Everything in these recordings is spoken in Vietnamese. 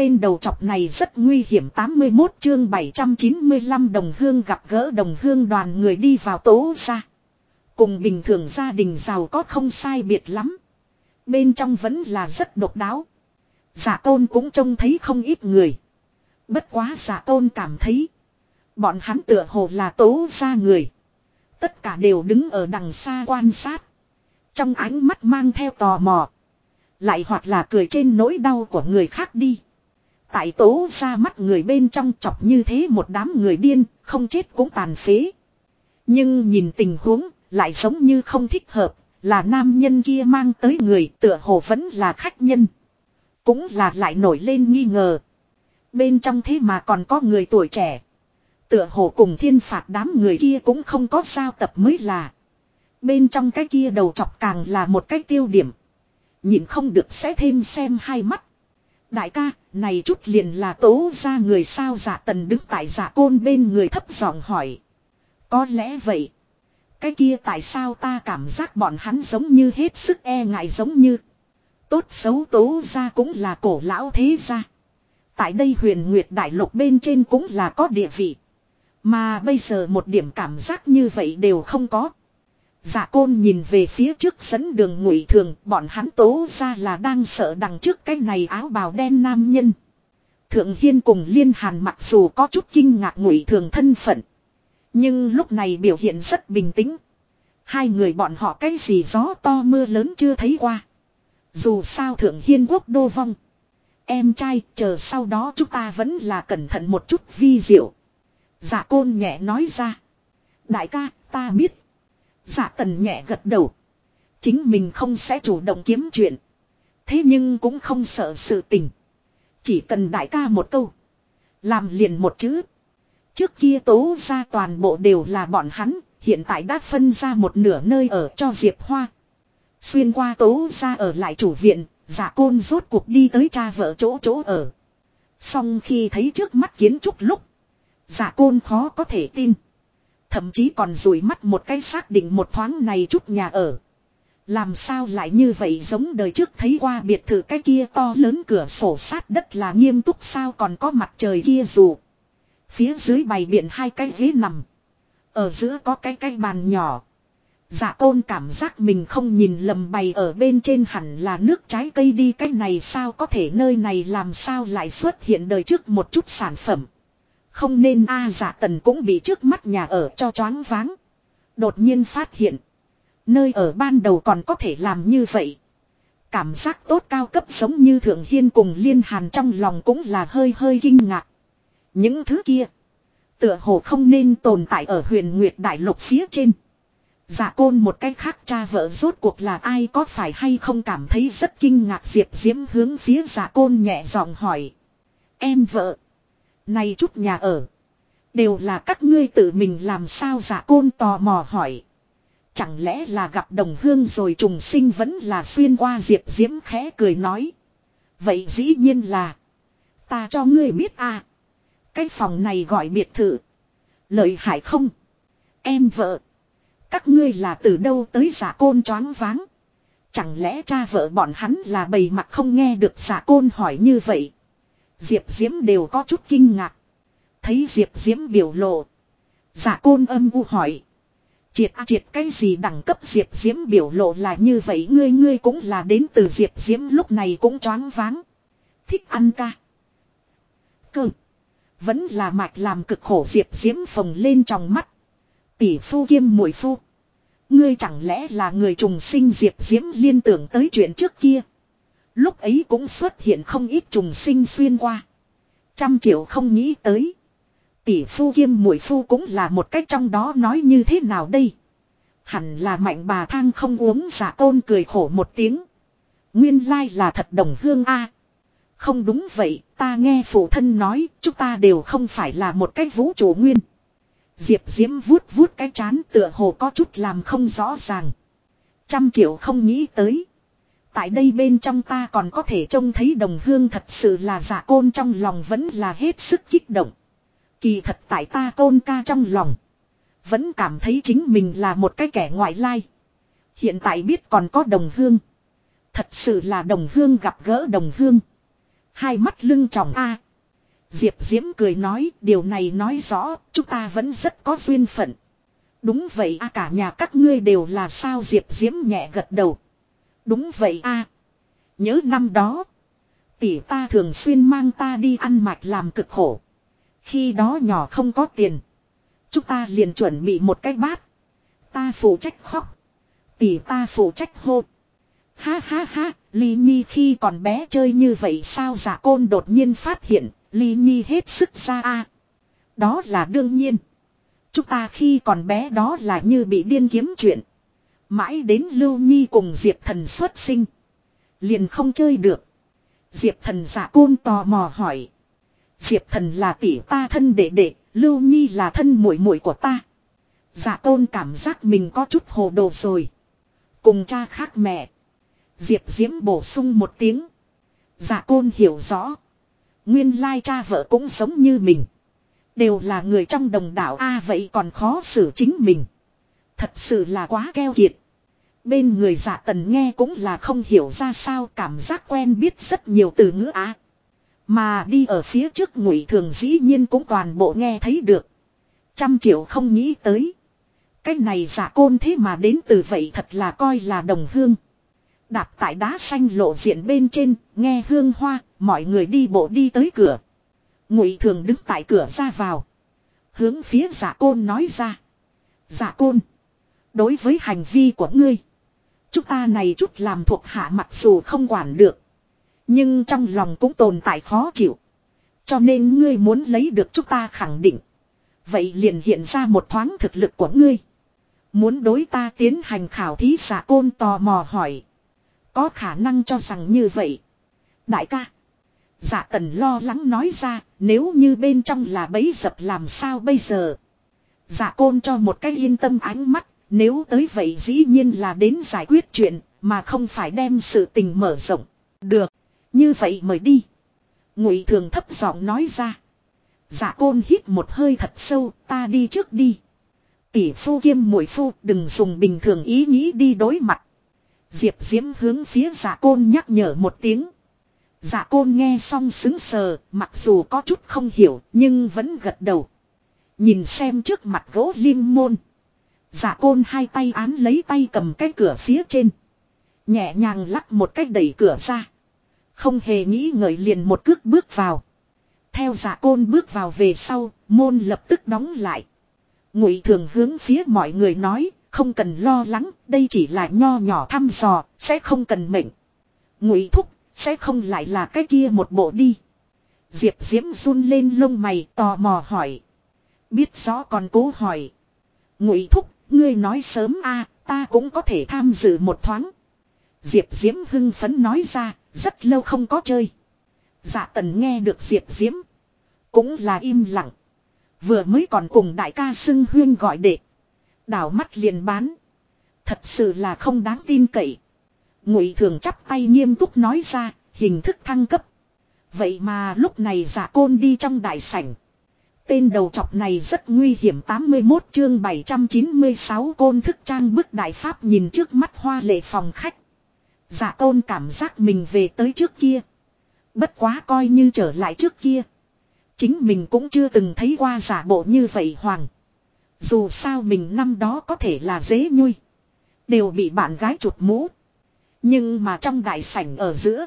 tên đầu chọc này rất nguy hiểm 81 chương 795 đồng hương gặp gỡ đồng hương đoàn người đi vào tố ra. Cùng bình thường gia đình giàu có không sai biệt lắm. Bên trong vẫn là rất độc đáo. Giả tôn cũng trông thấy không ít người. Bất quá giả tôn cảm thấy. Bọn hắn tựa hồ là tố ra người. Tất cả đều đứng ở đằng xa quan sát. Trong ánh mắt mang theo tò mò. Lại hoặc là cười trên nỗi đau của người khác đi. Tại tố ra mắt người bên trong chọc như thế một đám người điên, không chết cũng tàn phế. Nhưng nhìn tình huống, lại giống như không thích hợp, là nam nhân kia mang tới người tựa hồ vẫn là khách nhân. Cũng là lại nổi lên nghi ngờ. Bên trong thế mà còn có người tuổi trẻ. Tựa hồ cùng thiên phạt đám người kia cũng không có sao tập mới là. Bên trong cái kia đầu chọc càng là một cái tiêu điểm. Nhìn không được sẽ thêm xem hai mắt. Đại ca, này chút liền là tố ra người sao giả tần đứng tại giả côn bên người thấp giọng hỏi. Có lẽ vậy. Cái kia tại sao ta cảm giác bọn hắn giống như hết sức e ngại giống như. Tốt xấu tố ra cũng là cổ lão thế gia. Tại đây huyền nguyệt đại lục bên trên cũng là có địa vị. Mà bây giờ một điểm cảm giác như vậy đều không có. Dạ côn nhìn về phía trước dẫn đường ngụy thường, bọn hắn tố ra là đang sợ đằng trước cái này áo bào đen nam nhân. Thượng Hiên cùng Liên Hàn mặc dù có chút kinh ngạc ngụy thường thân phận. Nhưng lúc này biểu hiện rất bình tĩnh. Hai người bọn họ cái gì gió to mưa lớn chưa thấy qua. Dù sao Thượng Hiên quốc đô vong. Em trai chờ sau đó chúng ta vẫn là cẩn thận một chút vi diệu. Dạ côn nhẹ nói ra. Đại ca ta biết. Dạ tần nhẹ gật đầu. Chính mình không sẽ chủ động kiếm chuyện. Thế nhưng cũng không sợ sự tình. Chỉ cần đại ca một câu. Làm liền một chữ. Trước kia tố ra toàn bộ đều là bọn hắn. Hiện tại đã phân ra một nửa nơi ở cho Diệp Hoa. Xuyên qua tố ra ở lại chủ viện. Giả côn rốt cuộc đi tới cha vợ chỗ chỗ ở. Xong khi thấy trước mắt kiến trúc lúc. Giả côn khó có thể tin. Thậm chí còn rủi mắt một cái xác định một thoáng này chút nhà ở. Làm sao lại như vậy giống đời trước thấy qua biệt thự cái kia to lớn cửa sổ sát đất là nghiêm túc sao còn có mặt trời kia dù. Phía dưới bày biện hai cái ghế nằm. Ở giữa có cái cái bàn nhỏ. Dạ côn cảm giác mình không nhìn lầm bày ở bên trên hẳn là nước trái cây đi cái này sao có thể, nơi này làm sao lại xuất hiện đời trước một chút sản phẩm. Không nên a à, tần cũng bị trước mắt nhà ở cho choáng váng. Đột nhiên phát hiện. Nơi ở ban đầu còn có thể làm như vậy. Cảm giác tốt cao cấp giống như Thượng Hiên cùng Liên Hàn trong lòng cũng là hơi hơi kinh ngạc. Những thứ kia. Tựa hồ không nên tồn tại ở huyền Nguyệt Đại Lục phía trên. giả côn một cách khác cha vợ rốt cuộc là ai có phải hay không cảm thấy rất kinh ngạc Diệp Diễm hướng phía giả côn nhẹ giọng hỏi. Em vợ. Này chút nhà ở. Đều là các ngươi tự mình làm sao dạ côn tò mò hỏi. Chẳng lẽ là gặp đồng hương rồi trùng sinh vẫn là xuyên qua Diệp Diễm khẽ cười nói. Vậy dĩ nhiên là. Ta cho ngươi biết à. Cái phòng này gọi biệt thự. Lợi hại không? Em vợ. Các ngươi là từ đâu tới giả côn choáng váng. Chẳng lẽ cha vợ bọn hắn là bầy mặt không nghe được giả côn hỏi như vậy. Diệp Diễm đều có chút kinh ngạc. Thấy Diệp Diễm biểu lộ. Giả côn âm u hỏi. Triệt à, triệt cái gì đẳng cấp Diệp Diễm biểu lộ là như vậy ngươi ngươi cũng là đến từ Diệp Diễm lúc này cũng choáng váng. Thích ăn ca. Cơ. Vẫn là mạch làm cực khổ Diệp Diễm phồng lên trong mắt. Tỷ phu kiêm muội phu. Ngươi chẳng lẽ là người trùng sinh Diệp Diễm liên tưởng tới chuyện trước kia. Lúc ấy cũng xuất hiện không ít trùng sinh xuyên qua. Trăm triệu không nghĩ tới. Tỷ phu kiêm muội phu cũng là một cách trong đó nói như thế nào đây. Hẳn là mạnh bà thang không uống giả tôn cười khổ một tiếng. Nguyên lai là thật đồng hương a. Không đúng vậy, ta nghe phụ thân nói, chúng ta đều không phải là một cái vũ trụ nguyên. Diệp Diễm vuốt vuốt cái chán tựa hồ có chút làm không rõ ràng. Trăm triệu không nghĩ tới. Tại đây bên trong ta còn có thể trông thấy đồng hương thật sự là giả côn trong lòng vẫn là hết sức kích động. Kỳ thật tại ta côn ca trong lòng. Vẫn cảm thấy chính mình là một cái kẻ ngoại lai. Hiện tại biết còn có đồng hương. Thật sự là đồng hương gặp gỡ đồng hương. Hai mắt lưng tròng a Diệp Diễm cười nói, điều này nói rõ, chúng ta vẫn rất có duyên phận. Đúng vậy a, cả nhà các ngươi đều là sao Diệp Diễm nhẹ gật đầu. Đúng vậy a Nhớ năm đó. Tỷ ta thường xuyên mang ta đi ăn mạch làm cực khổ. Khi đó nhỏ không có tiền. Chúng ta liền chuẩn bị một cái bát. Ta phụ trách khóc. Tỷ ta phụ trách hô. Ha ha ha, Ly Nhi khi còn bé chơi như vậy sao giả côn đột nhiên phát hiện, Ly Nhi hết sức ra a Đó là đương nhiên. Chúng ta khi còn bé đó là như bị điên kiếm chuyện. Mãi đến Lưu Nhi cùng Diệp Thần xuất sinh. Liền không chơi được. Diệp Thần giả côn tò mò hỏi. Diệp Thần là tỷ ta thân đệ đệ, Lưu Nhi là thân muội muội của ta. Giả tôn cảm giác mình có chút hồ đồ rồi. Cùng cha khác mẹ. Diệp Diễm bổ sung một tiếng. Giả côn hiểu rõ. Nguyên lai cha vợ cũng sống như mình. Đều là người trong đồng đảo A vậy còn khó xử chính mình. Thật sự là quá keo kiệt. Bên người giả tần nghe cũng là không hiểu ra sao cảm giác quen biết rất nhiều từ ngữ á. Mà đi ở phía trước ngụy thường dĩ nhiên cũng toàn bộ nghe thấy được. Trăm triệu không nghĩ tới. Cái này giả côn thế mà đến từ vậy thật là coi là đồng hương. Đạp tại đá xanh lộ diện bên trên, nghe hương hoa, mọi người đi bộ đi tới cửa. Ngụy thường đứng tại cửa ra vào. Hướng phía giả côn nói ra. Giả côn. Đối với hành vi của ngươi. Chúng ta này chút làm thuộc hạ mặc dù không quản được. Nhưng trong lòng cũng tồn tại khó chịu. Cho nên ngươi muốn lấy được chúng ta khẳng định. Vậy liền hiện ra một thoáng thực lực của ngươi. Muốn đối ta tiến hành khảo thí giả côn tò mò hỏi. Có khả năng cho rằng như vậy. Đại ca. giả tần lo lắng nói ra, nếu như bên trong là bấy dập làm sao bây giờ. giả côn cho một cái yên tâm ánh mắt, nếu tới vậy dĩ nhiên là đến giải quyết chuyện, mà không phải đem sự tình mở rộng. Được, như vậy mời đi. Ngụy thường thấp giọng nói ra. Dạ côn hít một hơi thật sâu, ta đi trước đi. Tỷ phu kiêm mũi phu đừng dùng bình thường ý nghĩ đi đối mặt. Diệp Diễm hướng phía Dạ côn nhắc nhở một tiếng. Dạ côn nghe xong xứng sờ, mặc dù có chút không hiểu, nhưng vẫn gật đầu. Nhìn xem trước mặt gỗ lim môn. Giả côn hai tay án lấy tay cầm cái cửa phía trên. Nhẹ nhàng lắc một cách đẩy cửa ra. Không hề nghĩ ngợi liền một cước bước vào. Theo giả côn bước vào về sau, môn lập tức đóng lại. Ngụy thường hướng phía mọi người nói, không cần lo lắng, đây chỉ là nho nhỏ thăm dò, sẽ không cần mệnh. Ngụy thúc, sẽ không lại là cái kia một bộ đi. Diệp Diễm run lên lông mày tò mò hỏi. Biết rõ còn cố hỏi. Ngụy thúc, ngươi nói sớm a, ta cũng có thể tham dự một thoáng. Diệp Diễm hưng phấn nói ra, rất lâu không có chơi. Dạ tần nghe được Diệp Diễm. Cũng là im lặng. Vừa mới còn cùng đại ca xưng huyên gọi đệ. Đảo mắt liền bán. Thật sự là không đáng tin cậy. Ngụy thường chắp tay nghiêm túc nói ra, hình thức thăng cấp. Vậy mà lúc này giả côn đi trong đại sảnh. Tên đầu trọc này rất nguy hiểm 81 chương 796 côn thức trang bức đại pháp nhìn trước mắt hoa lệ phòng khách. Giả tôn cảm giác mình về tới trước kia. Bất quá coi như trở lại trước kia. Chính mình cũng chưa từng thấy qua giả bộ như vậy hoàng. Dù sao mình năm đó có thể là dế nhui. Đều bị bạn gái chuột mũ. Nhưng mà trong đại sảnh ở giữa.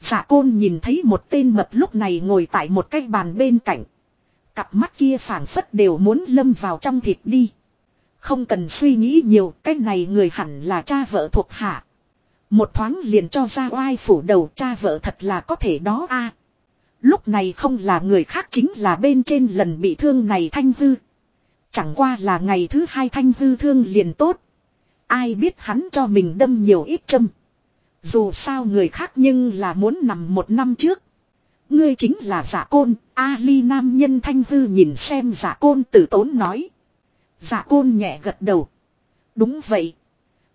Giả côn nhìn thấy một tên mập lúc này ngồi tại một cái bàn bên cạnh. Cặp mắt kia phảng phất đều muốn lâm vào trong thịt đi. Không cần suy nghĩ nhiều, cái này người hẳn là cha vợ thuộc hạ. Một thoáng liền cho ra oai phủ đầu cha vợ thật là có thể đó a. Lúc này không là người khác chính là bên trên lần bị thương này thanh hư. Chẳng qua là ngày thứ hai thanh hư thương liền tốt. Ai biết hắn cho mình đâm nhiều ít châm. Dù sao người khác nhưng là muốn nằm một năm trước. Ngươi chính là giả côn, Ali nam nhân thanh hư nhìn xem giả côn tử tốn nói. Giả côn nhẹ gật đầu. Đúng vậy.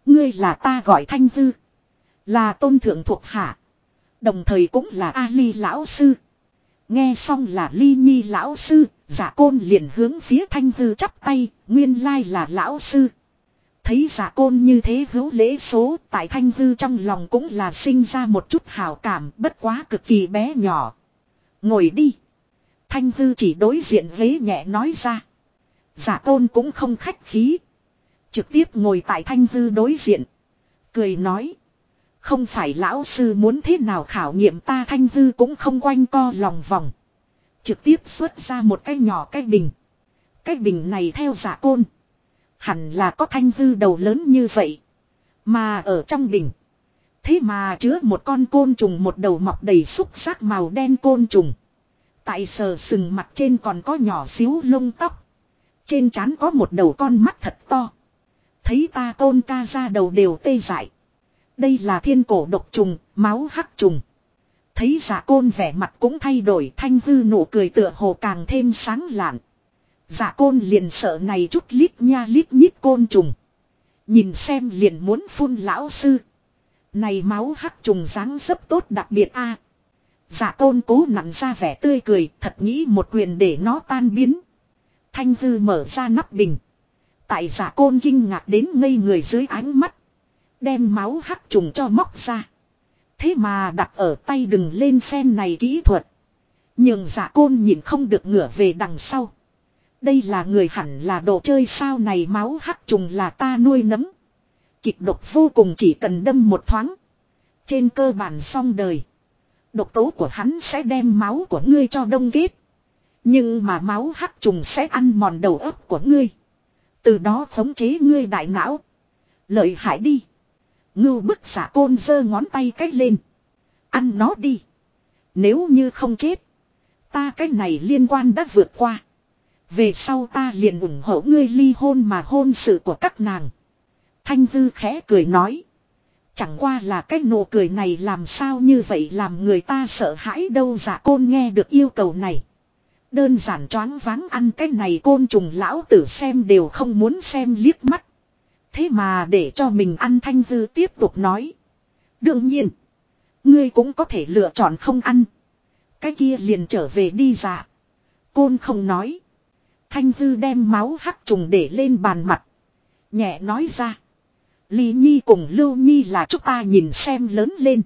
Ngươi là ta gọi thanh hư. Là tôn thượng thuộc hạ. Đồng thời cũng là Ali lão sư. Nghe xong là ly nhi lão sư, giả côn liền hướng phía thanh hư chắp tay, nguyên lai là lão sư. Thấy giả côn như thế hữu lễ số tại thanh hư trong lòng cũng là sinh ra một chút hảo cảm bất quá cực kỳ bé nhỏ. Ngồi đi. Thanh hư chỉ đối diện ghế nhẹ nói ra. Giả tôn cũng không khách khí. Trực tiếp ngồi tại thanh hư đối diện. Cười nói. Không phải lão sư muốn thế nào khảo nghiệm ta thanh hư cũng không quanh co lòng vòng. Trực tiếp xuất ra một cái nhỏ cái bình. Cái bình này theo giả côn. Hẳn là có thanh hư đầu lớn như vậy. Mà ở trong bình. Thế mà chứa một con côn trùng một đầu mọc đầy xúc sắc màu đen côn trùng. Tại sờ sừng mặt trên còn có nhỏ xíu lông tóc. Trên trán có một đầu con mắt thật to. Thấy ta côn ca ra đầu đều tê dại. Đây là thiên cổ độc trùng, máu hắc trùng. Thấy giả côn vẻ mặt cũng thay đổi thanh hư nụ cười tựa hồ càng thêm sáng lạn. Giả côn liền sợ này chút lít nha lít nhít côn trùng. Nhìn xem liền muốn phun lão sư. Này máu hắc trùng dáng rất tốt đặc biệt a. Dạ giả côn cố nặn ra vẻ tươi cười, thật nghĩ một quyền để nó tan biến. Thanh hư mở ra nắp bình. Tại giả côn kinh ngạc đến ngây người dưới ánh mắt. Đem máu hắc trùng cho móc ra. Thế mà đặt ở tay đừng lên phen này kỹ thuật. Nhưng giả côn nhìn không được ngửa về đằng sau. Đây là người hẳn là đồ chơi sao này máu hắc trùng là ta nuôi nấm. Kịch độc vô cùng chỉ cần đâm một thoáng. Trên cơ bản xong đời. Độc tố của hắn sẽ đem máu của ngươi cho đông kết. Nhưng mà máu hắc trùng sẽ ăn mòn đầu óc của ngươi. Từ đó khống chế ngươi đại não. Lợi hại đi. Ngưu bức xả côn giơ ngón tay cách lên. Ăn nó đi. Nếu như không chết. Ta cái này liên quan đã vượt qua. Về sau ta liền ủng hộ ngươi ly hôn mà hôn sự của các nàng. Thanh Tư khẽ cười nói. Chẳng qua là cái nụ cười này làm sao như vậy làm người ta sợ hãi đâu giả côn nghe được yêu cầu này. Đơn giản choáng váng ăn cái này côn trùng lão tử xem đều không muốn xem liếc mắt. Thế mà để cho mình ăn thanh tư tiếp tục nói. Đương nhiên. Ngươi cũng có thể lựa chọn không ăn. Cái kia liền trở về đi dạ. Côn không nói. Thanh tư đem máu hắc trùng để lên bàn mặt. Nhẹ nói ra. Lý Nhi cùng Lưu Nhi là chúng ta nhìn xem lớn lên.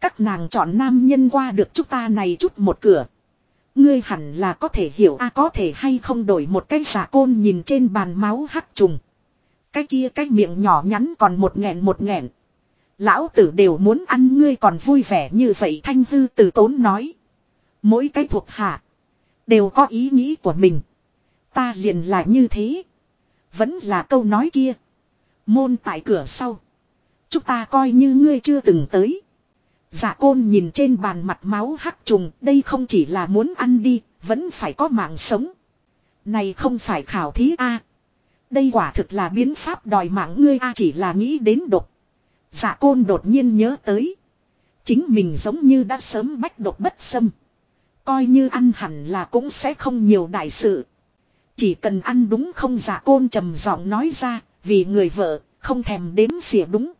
Các nàng chọn nam nhân qua được chúng ta này chút một cửa. Ngươi hẳn là có thể hiểu, a, có thể hay không đổi một cái giả côn nhìn trên bàn máu hắc trùng. Cái kia cái miệng nhỏ nhắn còn một nghẹn một nghẹn. Lão tử đều muốn ăn, ngươi còn vui vẻ như vậy, thanh hư tử tốn nói. Mỗi cái thuộc hạ. Đều có ý nghĩ của mình. Ta liền là như thế. Vẫn là câu nói kia. Môn tại cửa sau. Chúng ta coi như ngươi chưa từng tới. Dạ côn nhìn trên bàn mặt máu hắc trùng. Đây không chỉ là muốn ăn đi. Vẫn phải có mạng sống. Này không phải khảo thí A. Đây quả thực là biến pháp đòi mạng ngươi A chỉ là nghĩ đến độc. Dạ côn đột nhiên nhớ tới. Chính mình giống như đã sớm bách độc bất xâm. Coi như ăn hẳn là cũng sẽ không nhiều đại sự. Chỉ cần ăn đúng không giả côn trầm giọng nói ra, vì người vợ, không thèm đếm xỉa đúng.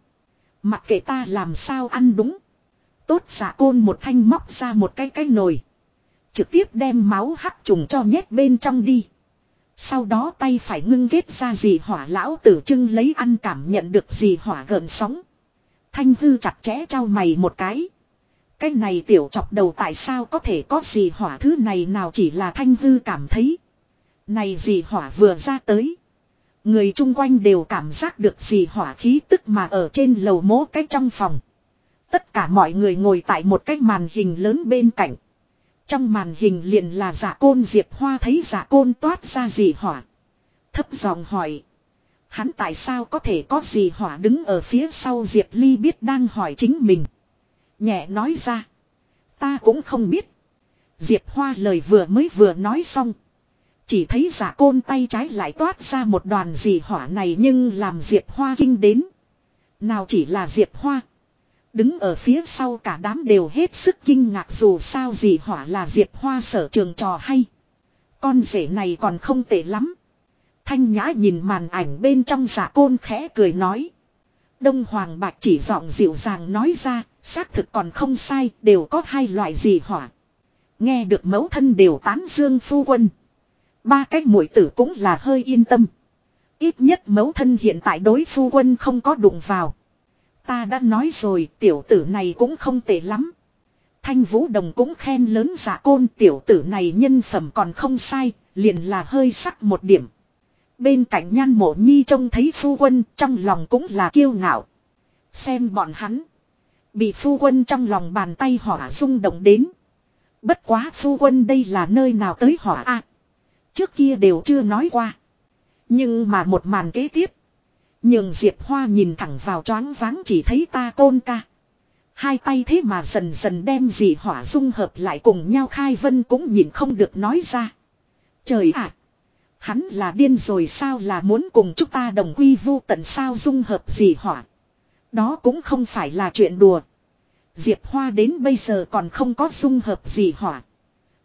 Mặc kệ ta làm sao ăn đúng. Tốt giả côn một thanh móc ra một cái cái nồi. Trực tiếp đem máu hắc trùng cho nhét bên trong đi. Sau đó tay phải ngưng kết ra dì hỏa lão tử trưng lấy ăn cảm nhận được dì hỏa gợn sóng. Thanh hư chặt chẽ trao mày một cái. Cái này tiểu chọc đầu tại sao có thể có dì hỏa thứ này nào chỉ là thanh hư cảm thấy. Này dì hỏa vừa ra tới. Người chung quanh đều cảm giác được gì hỏa khí tức mà ở trên lầu mố cách trong phòng. Tất cả mọi người ngồi tại một cái màn hình lớn bên cạnh. Trong màn hình liền là giả côn Diệp Hoa thấy giả côn toát ra gì hỏa. Thấp giọng hỏi. Hắn tại sao có thể có gì hỏa đứng ở phía sau Diệp Ly biết đang hỏi chính mình. Nhẹ nói ra. Ta cũng không biết. Diệp Hoa lời vừa mới vừa nói xong. Chỉ thấy giả côn tay trái lại toát ra một đoàn dị hỏa này nhưng làm Diệp Hoa kinh đến. Nào chỉ là Diệp Hoa. Đứng ở phía sau cả đám đều hết sức kinh ngạc dù sao dị hỏa là Diệp Hoa sở trường trò hay. Con rể này còn không tệ lắm. Thanh nhã nhìn màn ảnh bên trong giả côn khẽ cười nói. Đông Hoàng Bạch chỉ giọng dịu dàng nói ra, xác thực còn không sai, đều có hai loại dị hỏa. Nghe được mẫu thân đều tán dương phu quân. Ba cái mũi tử cũng là hơi yên tâm. Ít nhất mẫu thân hiện tại đối phu quân không có đụng vào. Ta đã nói rồi tiểu tử này cũng không tệ lắm. Thanh Vũ Đồng cũng khen lớn giả côn tiểu tử này nhân phẩm còn không sai, liền là hơi sắc một điểm. Bên cạnh nhan mộ nhi trông thấy phu quân trong lòng cũng là kiêu ngạo. Xem bọn hắn. Bị phu quân trong lòng bàn tay hỏa rung động đến. Bất quá phu quân đây là nơi nào tới hỏa a Trước kia đều chưa nói qua. Nhưng mà một màn kế tiếp. nhưng Diệp Hoa nhìn thẳng vào choáng váng chỉ thấy ta côn ca. Hai tay thế mà dần dần đem dị hỏa dung hợp lại cùng nhau khai vân cũng nhìn không được nói ra. Trời ạ! hắn là điên rồi sao là muốn cùng chúng ta đồng quy vu tận sao dung hợp dị hỏa. Đó cũng không phải là chuyện đùa. Diệp Hoa đến bây giờ còn không có dung hợp dị hỏa.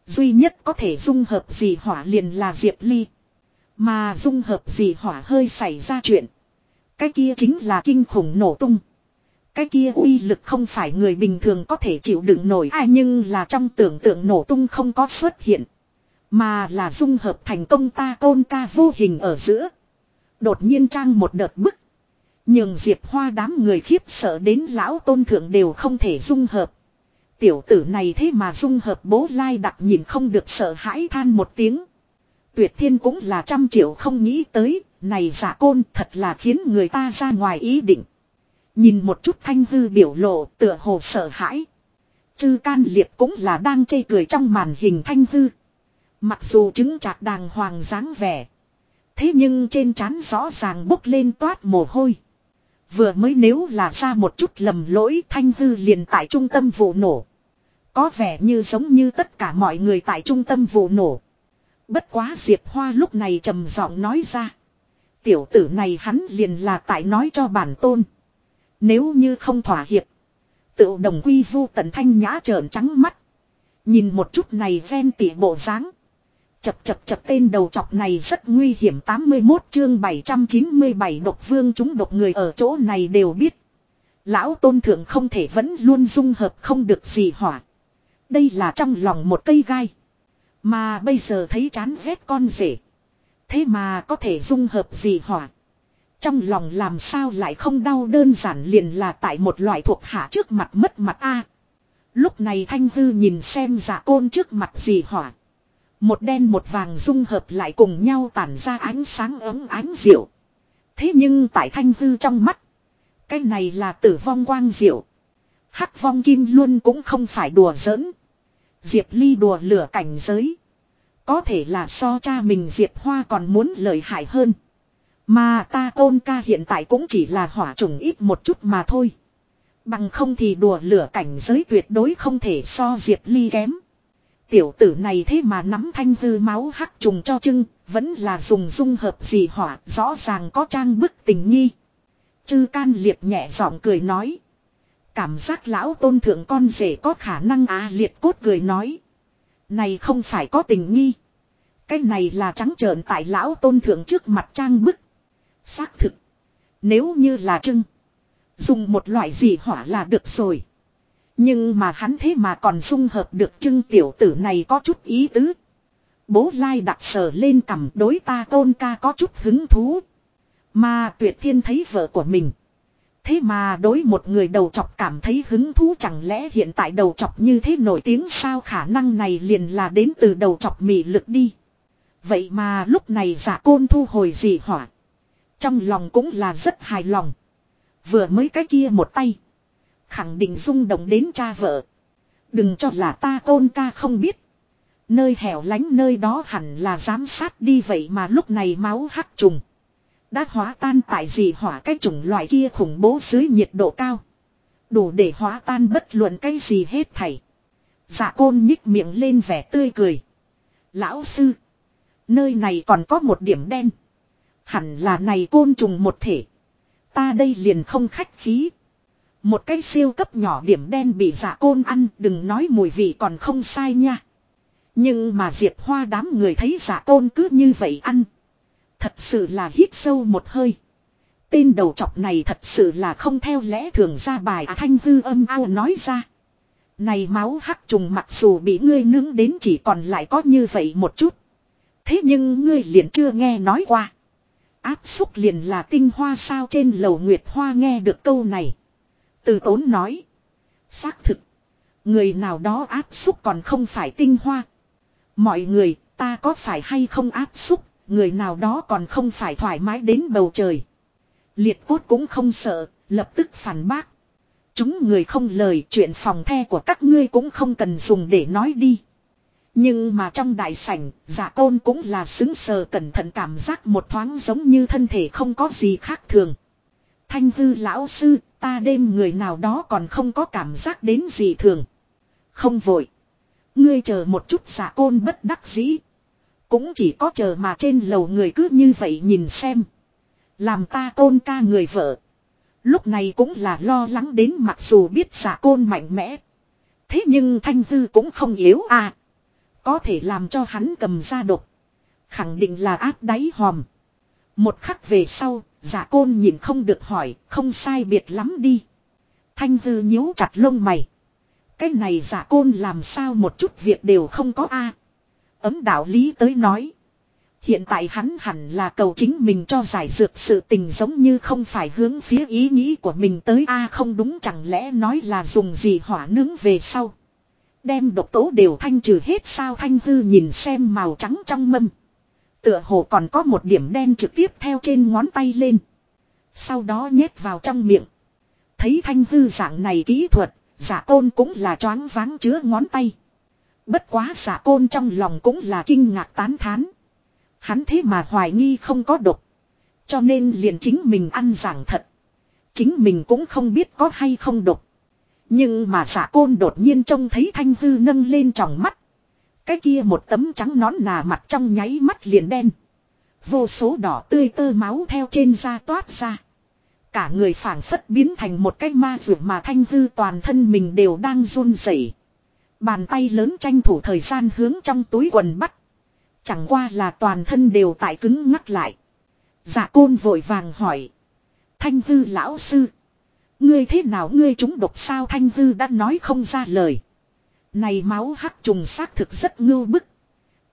Duy nhất có thể dung hợp dị hỏa liền là Diệp Ly. Mà dung hợp dị hỏa hơi xảy ra chuyện. Cái kia chính là kinh khủng nổ tung. Cái kia uy lực không phải người bình thường có thể chịu đựng nổi, ai nhưng là trong tưởng tượng nổ tung không có xuất hiện. Mà là dung hợp thành công ta côn ca vô hình ở giữa. Đột nhiên trang một đợt bức. Nhưng Diệp Hoa đám người khiếp sợ đến lão tôn thượng đều không thể dung hợp. Tiểu tử này thế mà dung hợp bố lai đặc nhìn không được sợ hãi than một tiếng. Tuyệt thiên cũng là trăm triệu không nghĩ tới, này giả côn thật là khiến người ta ra ngoài ý định. Nhìn một chút thanh hư biểu lộ tựa hồ sợ hãi. Chư can liệt cũng là đang chê cười trong màn hình thanh hư. Mặc dù chứng chạc đàng hoàng dáng vẻ. Thế nhưng trên trán rõ ràng bốc lên toát mồ hôi. Vừa mới nếu là ra một chút lầm lỗi thanh hư liền tại trung tâm vụ nổ. Có vẻ như giống như tất cả mọi người tại trung tâm vụ nổ. Bất quá Diệp Hoa lúc này trầm giọng nói ra. Tiểu tử này hắn liền là tại nói cho bản tôn. Nếu như không thỏa hiệp. Tự đồng quy vu tận thanh nhã trợn trắng mắt. Nhìn một chút này ven tỉ bộ dáng Chập chập chập tên đầu chọc này rất nguy hiểm 81 chương 797 độc vương chúng độc người ở chỗ này đều biết. Lão tôn thượng không thể vẫn luôn dung hợp không được gì hỏa. Đây là trong lòng một cây gai. Mà bây giờ thấy chán ghét con rể. Thế mà có thể dung hợp gì hỏa. Trong lòng làm sao lại không đau đơn giản liền là tại một loại thuộc hạ trước mặt mất mặt a. Lúc này thanh hư nhìn xem giả côn trước mặt gì hỏa. Một đen một vàng dung hợp lại cùng nhau tản ra ánh sáng ấm ánh diệu. Thế nhưng tại thanh hư trong mắt. Cái này là tử vong quang diệu. Hắc vong kim luôn cũng không phải đùa giỡn. Diệp ly đùa lửa cảnh giới. Có thể là so cha mình Diệp Hoa còn muốn lợi hại hơn. Mà ta tôn ca hiện tại cũng chỉ là hỏa trùng ít một chút mà thôi. Bằng không thì đùa lửa cảnh giới tuyệt đối không thể so Diệp Ly kém. Tiểu tử này thế mà nắm thanh hư máu hắc trùng cho trưng, vẫn là dùng dung hợp gì hỏa, rõ ràng có trang bức tình nghi. Chư can liệt nhẹ giọng cười nói. Cảm giác lão tôn thượng con rể có khả năng à liệt cốt cười nói. Này không phải có tình nghi. Cái này là trắng trợn tại lão tôn thượng trước mặt trang bức. Xác thực. Nếu như là trưng. Dùng một loại gì hỏa là được rồi. Nhưng mà hắn thế mà còn dung hợp được trưng tiểu tử này có chút ý tứ. Bố lai đặt sờ lên cầm đối ta tôn ca có chút hứng thú. Mà tuyệt thiên thấy vợ của mình. Thế mà đối một người đầu chọc cảm thấy hứng thú chẳng lẽ hiện tại đầu chọc như thế nổi tiếng sao khả năng này liền là đến từ đầu chọc mị lực đi. Vậy mà lúc này giả côn thu hồi gì hỏa. Trong lòng cũng là rất hài lòng. Vừa mới cái kia một tay. Khẳng định rung động đến cha vợ. Đừng cho là ta côn ca không biết. Nơi hẻo lánh nơi đó hẳn là giám sát đi vậy mà lúc này máu hắc trùng. Đã hóa tan tại gì hỏa cái chủng loại kia khủng bố dưới nhiệt độ cao. Đủ để hóa tan bất luận cái gì hết thảy. Dạ côn nhích miệng lên vẻ tươi cười. Lão sư. Nơi này còn có một điểm đen. Hẳn là này côn trùng một thể. Ta đây liền không khách khí. Một cái siêu cấp nhỏ điểm đen bị giả côn ăn, đừng nói mùi vị còn không sai nha. Nhưng mà Diệp Hoa đám người thấy giả côn cứ như vậy ăn. Thật sự là hít sâu một hơi. Tên đầu chọc này thật sự là không theo lẽ thường ra bài à, thanh hư âm ao nói ra. Này máu hắc trùng mặc dù bị ngươi nướng đến chỉ còn lại có như vậy một chút. Thế nhưng ngươi liền chưa nghe nói qua. Áp xúc liền là tinh hoa sao trên lầu Nguyệt Hoa nghe được câu này. Từ tốn nói. Xác thực. Người nào đó áp xúc còn không phải tinh hoa. Mọi người, ta có phải hay không áp xúc, người nào đó còn không phải thoải mái đến bầu trời. Liệt cốt cũng không sợ, lập tức phản bác. Chúng người không lời chuyện phòng the của các ngươi cũng không cần dùng để nói đi. Nhưng mà trong đại sảnh, giả côn cũng là xứng sờ cẩn thận cảm giác một thoáng giống như thân thể không có gì khác thường. Thanh hư lão sư, ta đêm người nào đó còn không có cảm giác đến gì thường. Không vội. Ngươi chờ một chút giả côn bất đắc dĩ. Cũng chỉ có chờ mà trên lầu người cứ như vậy nhìn xem. Làm ta tôn ca người vợ. Lúc này cũng là lo lắng đến mặc dù biết giả côn mạnh mẽ. Thế nhưng thanh hư cũng không yếu à. Có thể làm cho hắn cầm ra độc. Khẳng định là áp đáy hòm. Một khắc về sau, giả côn nhìn không được hỏi, không sai biệt lắm đi. Thanh hư nhíu chặt lông mày. Cái này giả côn làm sao một chút việc đều không có a Ấm đạo lý tới nói. Hiện tại hắn hẳn là cầu chính mình cho giải dược sự tình giống như không phải hướng phía ý nghĩ của mình tới a không đúng chẳng lẽ nói là dùng gì hỏa nướng về sau. Đem độc tố đều thanh trừ hết sao thanh hư nhìn xem màu trắng trong mâm. Tựa hồ còn có một điểm đen trực tiếp theo trên ngón tay lên. Sau đó nhét vào trong miệng. Thấy thanh hư dạng này kỹ thuật, giả côn cũng là choáng váng chứa ngón tay. Bất quá giả côn trong lòng cũng là kinh ngạc tán thán. Hắn thế mà hoài nghi không có độc. Cho nên liền chính mình ăn giảng thật. Chính mình cũng không biết có hay không độc. Nhưng mà giả côn đột nhiên trông thấy thanh hư nâng lên tròng mắt. Cái kia một tấm trắng nón nà mặt trong nháy mắt liền đen. Vô số đỏ tươi tơ máu theo trên da toát ra. Cả người phảng phất biến thành một cái ma rượu mà thanh hư toàn thân mình đều đang run rẩy. Bàn tay lớn tranh thủ thời gian hướng trong túi quần bắt. Chẳng qua là toàn thân đều tại cứng ngắt lại. Dạ côn vội vàng hỏi. Thanh hư lão sư. Ngươi thế nào ngươi chúng độc sao thanh hư đã nói không ra lời. Này máu hắc trùng xác thực rất ngưu bức.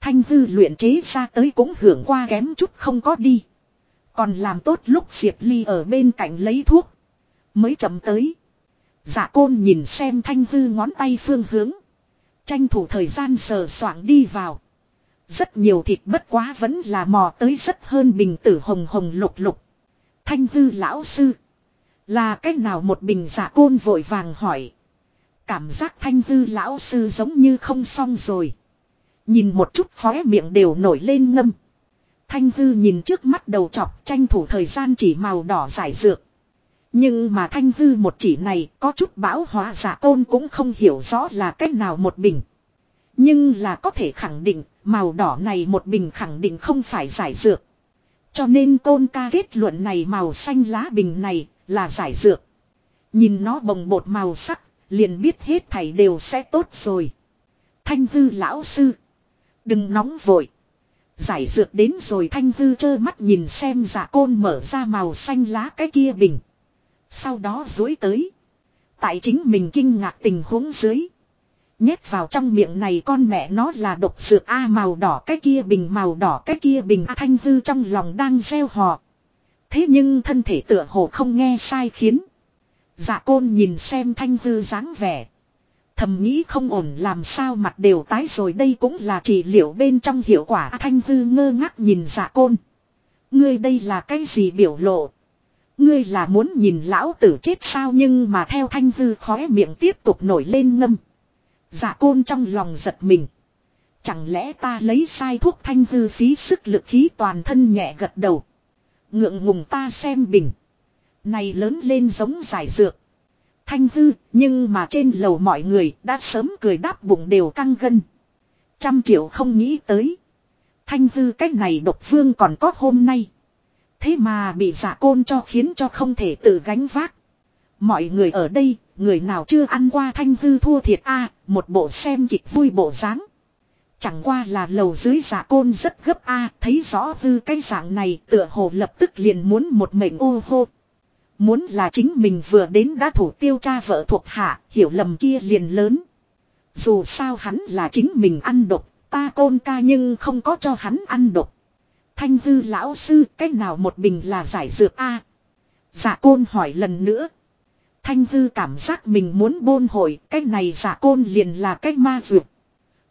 Thanh hư luyện chế ra tới cũng hưởng qua kém chút không có đi. Còn làm tốt lúc Diệp Ly ở bên cạnh lấy thuốc. Mới chậm tới. Dạ côn nhìn xem thanh hư ngón tay phương hướng. Tranh thủ thời gian sờ soạng đi vào. Rất nhiều thịt bất quá vẫn là mò tới rất hơn bình tử hồng hồng lục lục. Thanh hư lão sư. Là cách nào một bình dạ côn vội vàng hỏi. Cảm giác thanh hư lão sư giống như không xong rồi. Nhìn một chút khóe miệng đều nổi lên ngâm. Thanh hư nhìn trước mắt đầu chọc tranh thủ thời gian chỉ màu đỏ giải dược. Nhưng mà thanh hư một chỉ này có chút bão hóa giả tôn cũng không hiểu rõ là cách nào một bình. Nhưng là có thể khẳng định, màu đỏ này một bình khẳng định không phải giải dược. Cho nên tôn ca kết luận này màu xanh lá bình này là giải dược. Nhìn nó bồng bột màu sắc, liền biết hết thảy đều sẽ tốt rồi. Thanh hư lão sư. Đừng nóng vội. Giải dược đến rồi thanh hư trơ mắt nhìn xem giả côn mở ra màu xanh lá cái kia bình. Sau đó dối tới. Tại chính mình kinh ngạc tình huống dưới. Nhét vào trong miệng này con mẹ nó là độc dược A màu đỏ cái kia bình màu đỏ cái kia bình A thanh hư trong lòng đang gieo họ. Thế nhưng thân thể tựa hồ không nghe sai khiến. Dạ côn nhìn xem thanh hư dáng vẻ. Thầm nghĩ không ổn làm sao mặt đều tái rồi đây cũng là trị liệu bên trong hiệu quả thanh hư ngơ ngác nhìn dạ côn. Ngươi đây là cái gì biểu lộ? Ngươi là muốn nhìn lão tử chết sao nhưng mà theo thanh hư khóe miệng tiếp tục nổi lên ngâm. Dạ côn trong lòng giật mình. Chẳng lẽ ta lấy sai thuốc thanh hư phí sức lực khí toàn thân nhẹ gật đầu. Ngượng ngùng ta xem bình. Này lớn lên giống giải dược. Thanh hư, nhưng mà trên lầu mọi người đã sớm cười đáp bụng đều căng gân. Trăm triệu không nghĩ tới. Thanh hư cách này độc vương còn có hôm nay. Thế mà bị giả côn cho khiến cho không thể tự gánh vác. Mọi người ở đây, người nào chưa ăn qua thanh hư thua thiệt a một bộ xem kịch vui bộ dáng. Chẳng qua là lầu dưới giả côn rất gấp a thấy rõ hư cái dạng này tựa hồ lập tức liền muốn một mệnh ô hô. Muốn là chính mình vừa đến đã thủ tiêu cha vợ thuộc hạ, hiểu lầm kia liền lớn. Dù sao hắn là chính mình ăn độc, ta côn ca nhưng không có cho hắn ăn độc. Thanh hư lão sư cách nào một bình là giải dược a Dạ côn hỏi lần nữa. Thanh hư cảm giác mình muốn bôn hồi cách này dạ côn liền là cách ma dược.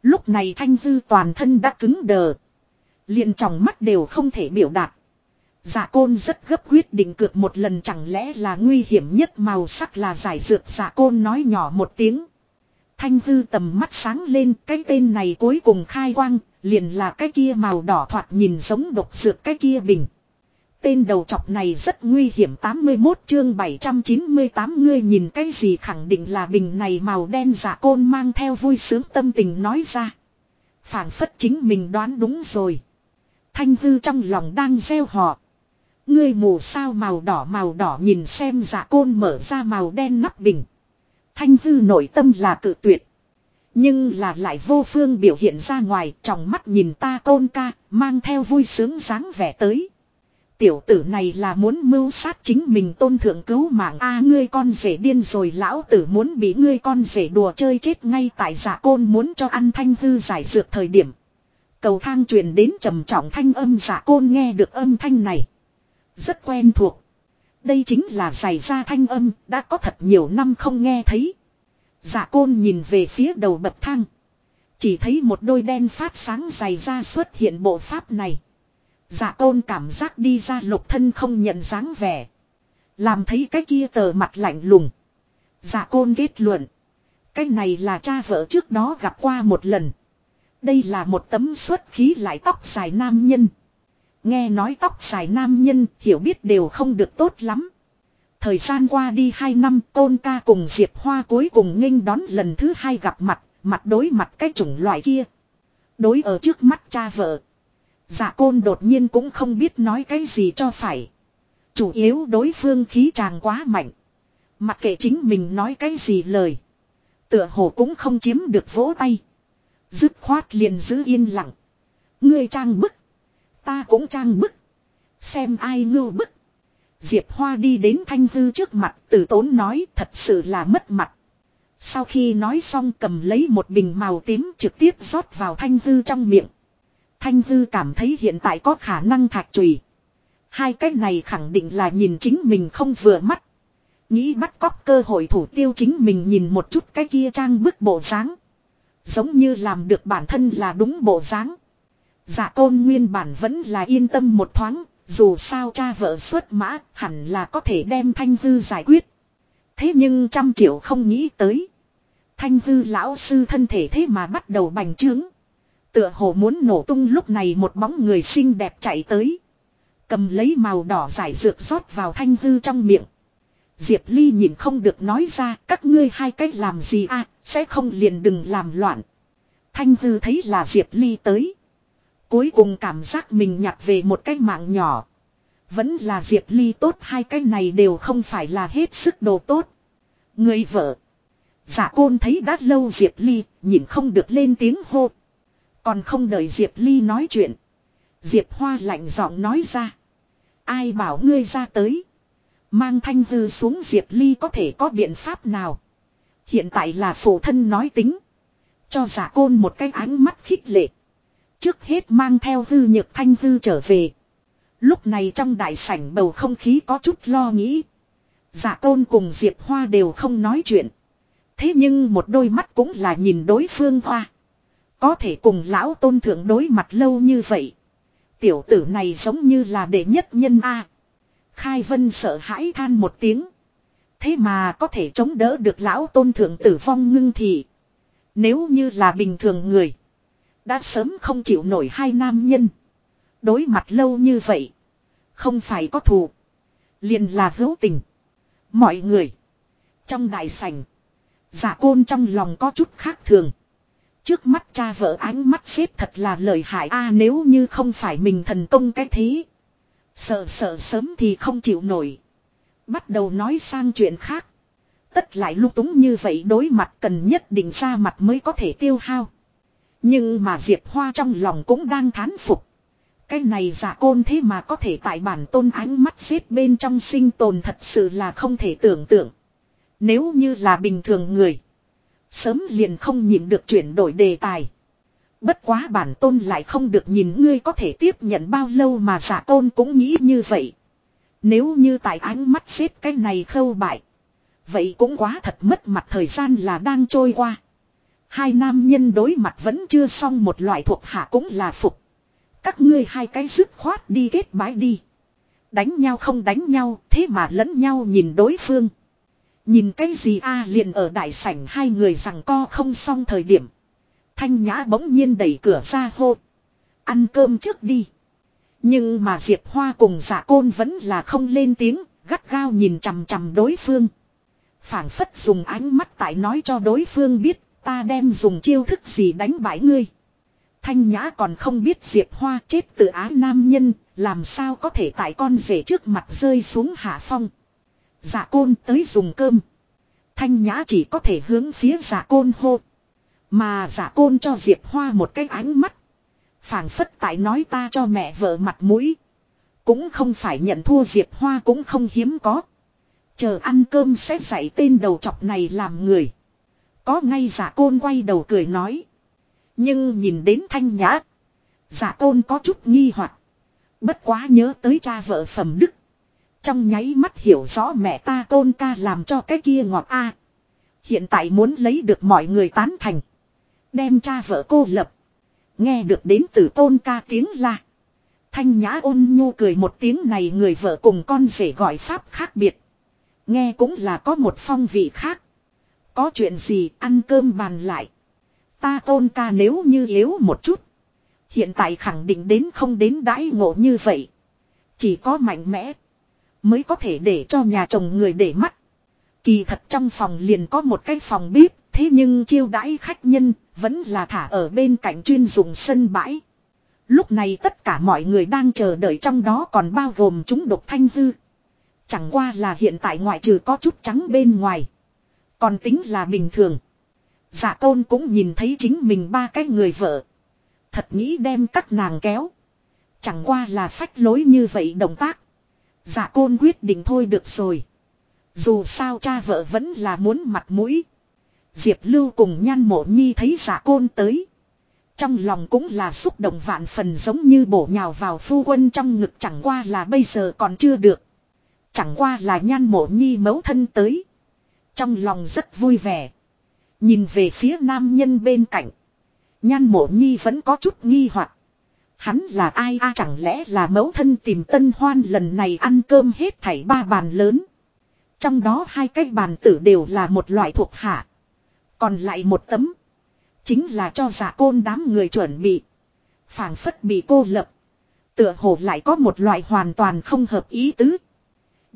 Lúc này thanh hư toàn thân đã cứng đờ. Liền trong mắt đều không thể biểu đạt. Dạ côn rất gấp quyết định cược một lần, chẳng lẽ là nguy hiểm nhất màu sắc là giải dược dạ côn nói nhỏ một tiếng. Thanh hư tầm mắt sáng lên, cái tên này cuối cùng khai quang liền là cái kia màu đỏ thoạt nhìn giống độc dược cái kia bình. Tên đầu chọc này rất nguy hiểm 81 chương 798 ngươi nhìn cái gì khẳng định là bình này màu đen giả côn mang theo vui sướng tâm tình nói ra. phảng phất chính mình đoán đúng rồi. Thanh hư trong lòng đang gieo họ. Ngươi mù sao màu đỏ màu đỏ nhìn xem giả côn mở ra màu đen nắp bình. Thanh hư nội tâm là cự tuyệt. Nhưng là lại vô phương biểu hiện ra ngoài, trong mắt nhìn ta côn ca, mang theo vui sướng dáng vẻ tới. Tiểu tử này là muốn mưu sát chính mình tôn thượng cứu mạng a, ngươi con rể điên rồi, lão tử muốn bị ngươi con rể đùa chơi chết ngay tại giả côn muốn cho ăn thanh hư giải dược thời điểm. Cầu thang truyền đến trầm trọng thanh âm giả côn nghe được âm thanh này. Rất quen thuộc. Đây chính là giải ra thanh âm, đã có thật nhiều năm không nghe thấy. Giả côn nhìn về phía đầu bậc thang. Chỉ thấy một đôi đen phát sáng giày ra xuất hiện bộ pháp này. Dạ côn cảm giác đi ra lục thân không nhận dáng vẻ. Làm thấy cái kia tờ mặt lạnh lùng. Dạ côn kết luận. Cái này là cha vợ trước đó gặp qua một lần. Đây là một tấm xuất khí lại tóc dài nam nhân. Nghe nói tóc dài nam nhân, hiểu biết đều không được tốt lắm. Thời gian qua đi hai năm tôn ca cùng Diệp Hoa cuối cùng nghênh đón lần thứ hai gặp mặt, mặt đối mặt cái chủng loại kia. Đối ở trước mắt cha vợ. Dạ côn đột nhiên cũng không biết nói cái gì cho phải. Chủ yếu đối phương khí chàng quá mạnh. Mặc kệ chính mình nói cái gì lời. Tựa hồ cũng không chiếm được vỗ tay. Dứt khoát liền giữ yên lặng. Ngươi trang bức. Ta cũng trang bức. Xem ai ngưu bức. Diệp Hoa đi đến Thanh Hư trước mặt tử tốn nói thật sự là mất mặt. Sau khi nói xong cầm lấy một bình màu tím trực tiếp rót vào Thanh Hư trong miệng. Thanh Hư cảm thấy hiện tại có khả năng thạch trùy. Hai cái này khẳng định là nhìn chính mình không vừa mắt. Nghĩ bắt cóc cơ hội thủ tiêu chính mình nhìn một chút cái kia trang bức bộ dáng, Giống như làm được bản thân là đúng bộ dáng. Dạ tôn nguyên bản vẫn là yên tâm một thoáng, dù sao cha vợ xuất mã hẳn là có thể đem thanh hư giải quyết. Thế nhưng trăm triệu không nghĩ tới. Thanh hư lão sư thân thể thế mà bắt đầu bành trướng. Tựa hồ muốn nổ tung lúc này một bóng người xinh đẹp chạy tới. Cầm lấy màu đỏ giải dược rót vào thanh hư trong miệng. Diệp Ly nhìn không được nói ra các ngươi hai cách làm gì à, sẽ không liền đừng làm loạn. Thanh hư thấy là Diệp Ly tới. Cuối cùng cảm giác mình nhặt về một cái mạng nhỏ. Vẫn là Diệp Ly tốt hai cái này đều không phải là hết sức đồ tốt. Người vợ. Giả côn thấy đã lâu Diệp Ly, nhìn không được lên tiếng hô. Còn không đợi Diệp Ly nói chuyện. Diệp Hoa lạnh giọng nói ra. Ai bảo ngươi ra tới. Mang thanh hư xuống Diệp Ly có thể có biện pháp nào. Hiện tại là phụ thân nói tính. Cho giả côn một cái ánh mắt khích lệ. Trước hết mang theo hư nhược thanh hư trở về. Lúc này trong đại sảnh bầu không khí có chút lo nghĩ. Giả tôn cùng Diệp Hoa đều không nói chuyện. Thế nhưng một đôi mắt cũng là nhìn đối phương Hoa. Có thể cùng lão tôn thượng đối mặt lâu như vậy. Tiểu tử này giống như là đệ nhất nhân A. Khai vân sợ hãi than một tiếng. Thế mà có thể chống đỡ được lão tôn thượng tử vong ngưng thị. Nếu như là bình thường người. Đã sớm không chịu nổi hai nam nhân. Đối mặt lâu như vậy. Không phải có thù. Liền là hữu tình. Mọi người. Trong đại sảnh. Giả côn trong lòng có chút khác thường. Trước mắt cha vợ ánh mắt xếp thật là lợi hại a, nếu như không phải mình thần công cái thế. Sợ sợ sớm thì không chịu nổi. Bắt đầu nói sang chuyện khác. Tất lại lúc túng như vậy đối mặt cần nhất định ra mặt mới có thể tiêu hao. Nhưng mà Diệp Hoa trong lòng cũng đang thán phục. Cái này giả côn thế mà có thể tại bản tôn ánh mắt xếp bên trong sinh tồn thật sự là không thể tưởng tượng. Nếu như là bình thường người. Sớm liền không nhìn được chuyển đổi đề tài. Bất quá bản tôn lại không được nhìn ngươi có thể tiếp nhận bao lâu mà giả tôn cũng nghĩ như vậy. Nếu như tại ánh mắt xếp cái này khâu bại. Vậy cũng quá thật mất mặt thời gian là đang trôi qua. Hai nam nhân đối mặt vẫn chưa xong một loại thuộc hạ cũng là phục. Các ngươi hai cái dứt khoát đi kết bái đi. Đánh nhau không đánh nhau, thế mà lẫn nhau nhìn đối phương. Nhìn cái gì a à, liền ở đại sảnh hai người rằng co không xong thời điểm. Thanh nhã bỗng nhiên đẩy cửa ra hô. Ăn cơm trước đi. Nhưng mà Diệp Hoa cùng giả côn vẫn là không lên tiếng, gắt gao nhìn chằm chằm đối phương. phảng phất dùng ánh mắt tại nói cho đối phương biết, ta đem dùng chiêu thức gì đánh bại ngươi. Thanh nhã còn không biết Diệp Hoa chết từ ái nam nhân, làm sao có thể tại con rể trước mặt rơi xuống hạ phong. Dạ côn tới dùng cơm. Thanh nhã chỉ có thể hướng phía dạ côn hô. Mà dạ côn cho Diệp Hoa một cái ánh mắt. phảng phất tại nói ta cho mẹ vợ mặt mũi. Cũng không phải nhận thua Diệp Hoa cũng không hiếm có. Chờ ăn cơm sẽ dạy tên đầu chọc này làm người. Có ngay giả côn quay đầu cười nói. Nhưng nhìn đến thanh nhã. Giả côn có chút nghi hoặc Bất quá nhớ tới cha vợ phẩm đức. Trong nháy mắt hiểu rõ mẹ ta tôn ca làm cho cái kia ngọt a. Hiện tại muốn lấy được mọi người tán thành. Đem cha vợ cô lập. Nghe được đến từ tôn ca tiếng la. Thanh nhã ôn nhu cười một tiếng này người vợ cùng con rể gọi pháp khác biệt. Nghe cũng là có một phong vị khác. Có chuyện gì, ăn cơm bàn lại. Ta tôn ca nếu như yếu một chút. Hiện tại khẳng định đến không đến đãi ngộ như vậy. Chỉ có mạnh mẽ. Mới có thể để cho nhà chồng người để mắt. Kỳ thật trong phòng liền có một cái phòng bếp. Thế nhưng chiêu đãi khách nhân vẫn là thả ở bên cạnh chuyên dùng sân bãi. Lúc này tất cả mọi người đang chờ đợi trong đó còn bao gồm chúng độc thanh hư. Chẳng qua là hiện tại ngoại trừ có chút trắng bên ngoài. Còn tính là bình thường. Dạ tôn cũng nhìn thấy chính mình ba cái người vợ. Thật nghĩ đem các nàng kéo. Chẳng qua là phách lối như vậy động tác. Dạ côn quyết định thôi được rồi. Dù sao cha vợ vẫn là muốn mặt mũi. Diệp Lưu cùng nhan mộ nhi thấy giả côn tới. Trong lòng cũng là xúc động vạn phần giống như bổ nhào vào phu quân trong ngực chẳng qua là bây giờ còn chưa được. Chẳng qua là nhan mộ nhi mấu thân tới. Trong lòng rất vui vẻ. Nhìn về phía nam nhân bên cạnh. Nhan mộ nhi vẫn có chút nghi hoặc Hắn là ai a chẳng lẽ là mẫu thân tìm tân hoan lần này ăn cơm hết thảy ba bàn lớn. Trong đó hai cái bàn tử đều là một loại thuộc hạ. Còn lại một tấm. Chính là cho giả côn đám người chuẩn bị. phảng phất bị cô lập. Tựa hồ lại có một loại hoàn toàn không hợp ý tứ.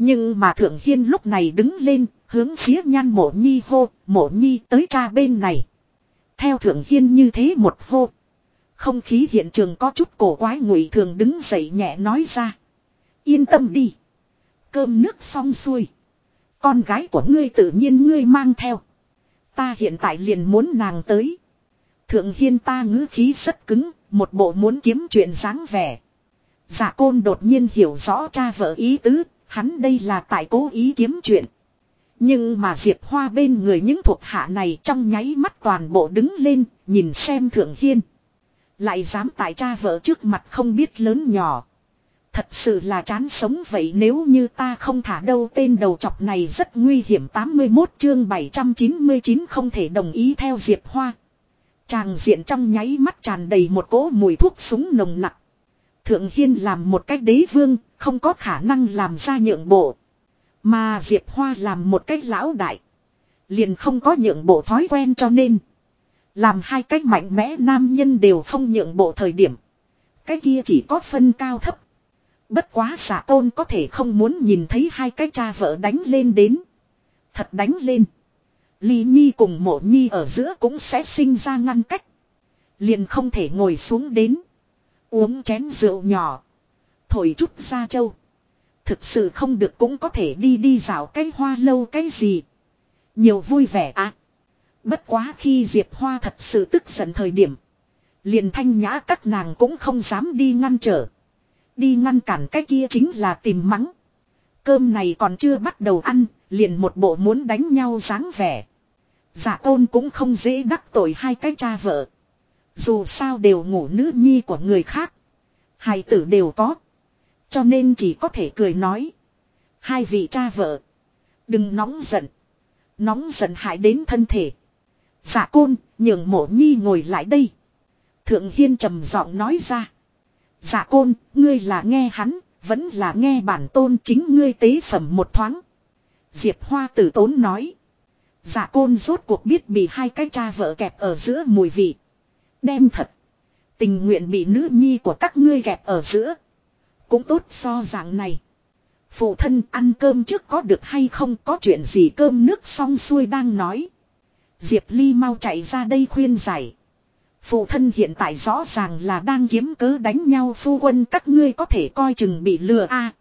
Nhưng mà thượng hiên lúc này đứng lên, hướng phía nhan mộ nhi hô, mộ nhi tới cha bên này. Theo thượng hiên như thế một hô. Không khí hiện trường có chút cổ quái ngụy thường đứng dậy nhẹ nói ra. Yên tâm đi. Cơm nước xong xuôi. Con gái của ngươi tự nhiên ngươi mang theo. Ta hiện tại liền muốn nàng tới. Thượng hiên ta ngữ khí rất cứng, một bộ muốn kiếm chuyện dáng vẻ. Dạ côn đột nhiên hiểu rõ cha vợ ý tứ, hắn đây là tại cố ý kiếm chuyện. Nhưng mà Diệp Hoa bên người những thuộc hạ này trong nháy mắt toàn bộ đứng lên, nhìn xem Thượng Hiên. Lại dám tại cha vợ trước mặt không biết lớn nhỏ. Thật sự là chán sống vậy nếu như ta không thả đâu tên đầu chọc này rất nguy hiểm 81 chương 799 không thể đồng ý theo Diệp Hoa. Tràng diện trong nháy mắt tràn đầy một cỗ mùi thuốc súng nồng nặc. Thượng Hiên làm một cách đế vương, không có khả năng làm ra nhượng bộ. Mà Diệp Hoa làm một cách lão đại. Liền không có nhượng bộ thói quen cho nên. Làm hai cách mạnh mẽ nam nhân đều không nhượng bộ thời điểm. Cái kia chỉ có phân cao thấp. Bất quá giả tôn có thể không muốn nhìn thấy hai cái cha vợ đánh lên đến. Thật đánh lên. Ly Nhi cùng mộ Nhi ở giữa cũng sẽ sinh ra ngăn cách. Liền không thể ngồi xuống đến. Uống chén rượu nhỏ. Thổi chút ra châu. Thực sự không được cũng có thể đi đi dạo cái hoa lâu cái gì. Nhiều vui vẻ à. Bất quá khi Diệp Hoa thật sự tức giận thời điểm. Liền thanh nhã các nàng cũng không dám đi ngăn trở. Đi ngăn cản cái kia chính là tìm mắng. Cơm này còn chưa bắt đầu ăn, liền một bộ muốn đánh nhau dáng vẻ. Giả tôn cũng không dễ đắc tội hai cái cha vợ. Dù sao đều ngủ nữ nhi của người khác. Hai tử đều có. Cho nên chỉ có thể cười nói. Hai vị cha vợ. Đừng nóng giận. Nóng giận hại đến thân thể. Dạ côn, nhường mộ nhi ngồi lại đây. Thượng Hiên trầm giọng nói ra. Dạ côn, ngươi là nghe hắn, vẫn là nghe bản tôn chính ngươi tế phẩm một thoáng. Diệp Hoa tử tốn nói. Dạ côn rốt cuộc biết bị hai cái cha vợ kẹp ở giữa mùi vị. Đem thật. Tình nguyện bị nữ nhi của các ngươi gẹp ở giữa. Cũng tốt so dạng này. Phụ thân ăn cơm trước có được hay không có chuyện gì cơm nước xong xuôi đang nói. Diệp Ly mau chạy ra đây khuyên giải. Phụ thân hiện tại rõ ràng là đang kiếm cớ đánh nhau phu quân các ngươi có thể coi chừng bị lừa a.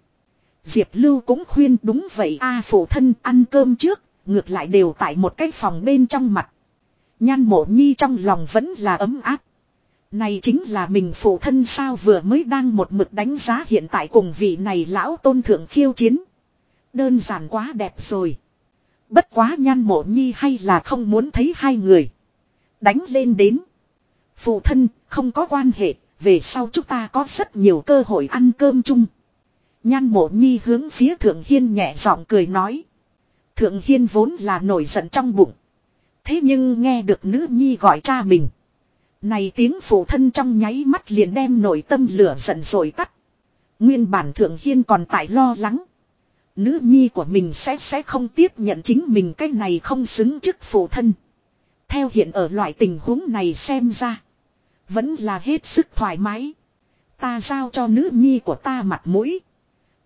Diệp Lưu cũng khuyên đúng vậy a phụ thân ăn cơm trước, ngược lại đều tại một cái phòng bên trong mặt. Nhan mộ nhi trong lòng vẫn là ấm áp. Này chính là mình phụ thân sao vừa mới đang một mực đánh giá hiện tại cùng vị này lão tôn thượng khiêu chiến. Đơn giản quá đẹp rồi. Bất quá nhan mộ nhi hay là không muốn thấy hai người. Đánh lên đến. Phụ thân, không có quan hệ, về sau chúng ta có rất nhiều cơ hội ăn cơm chung. Nhan mộ nhi hướng phía thượng hiên nhẹ giọng cười nói. Thượng hiên vốn là nổi giận trong bụng. Thế nhưng nghe được nữ nhi gọi cha mình. Này tiếng phụ thân trong nháy mắt liền đem nội tâm lửa giận rồi tắt. Nguyên bản thượng hiên còn tại lo lắng. Nữ nhi của mình sẽ sẽ không tiếp nhận chính mình cái này không xứng chức phụ thân. Theo hiện ở loại tình huống này xem ra. Vẫn là hết sức thoải mái. Ta giao cho nữ nhi của ta mặt mũi.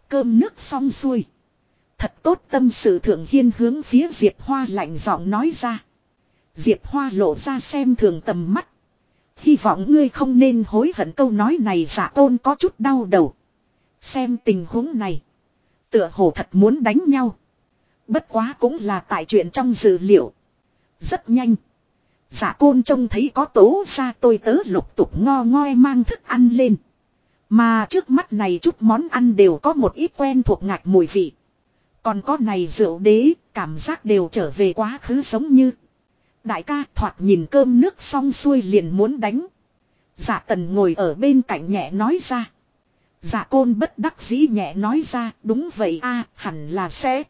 Cơm nước xong xuôi. Thật tốt tâm sự thượng hiên hướng phía Diệp Hoa lạnh giọng nói ra. Diệp Hoa lộ ra xem thường tầm mắt. Hy vọng ngươi không nên hối hận câu nói này giả tôn có chút đau đầu. Xem tình huống này. Tựa hồ thật muốn đánh nhau. Bất quá cũng là tại chuyện trong dữ liệu. Rất nhanh. Giả côn trông thấy có tố ra tôi tớ lục tục ngo ngoi mang thức ăn lên. Mà trước mắt này chút món ăn đều có một ít quen thuộc ngạc mùi vị. Còn có này rượu đế, cảm giác đều trở về quá khứ giống như. Đại ca thoạt nhìn cơm nước xong xuôi liền muốn đánh. giả tần ngồi ở bên cạnh nhẹ nói ra. giả côn bất đắc dĩ nhẹ nói ra, đúng vậy a, hẳn là sẽ.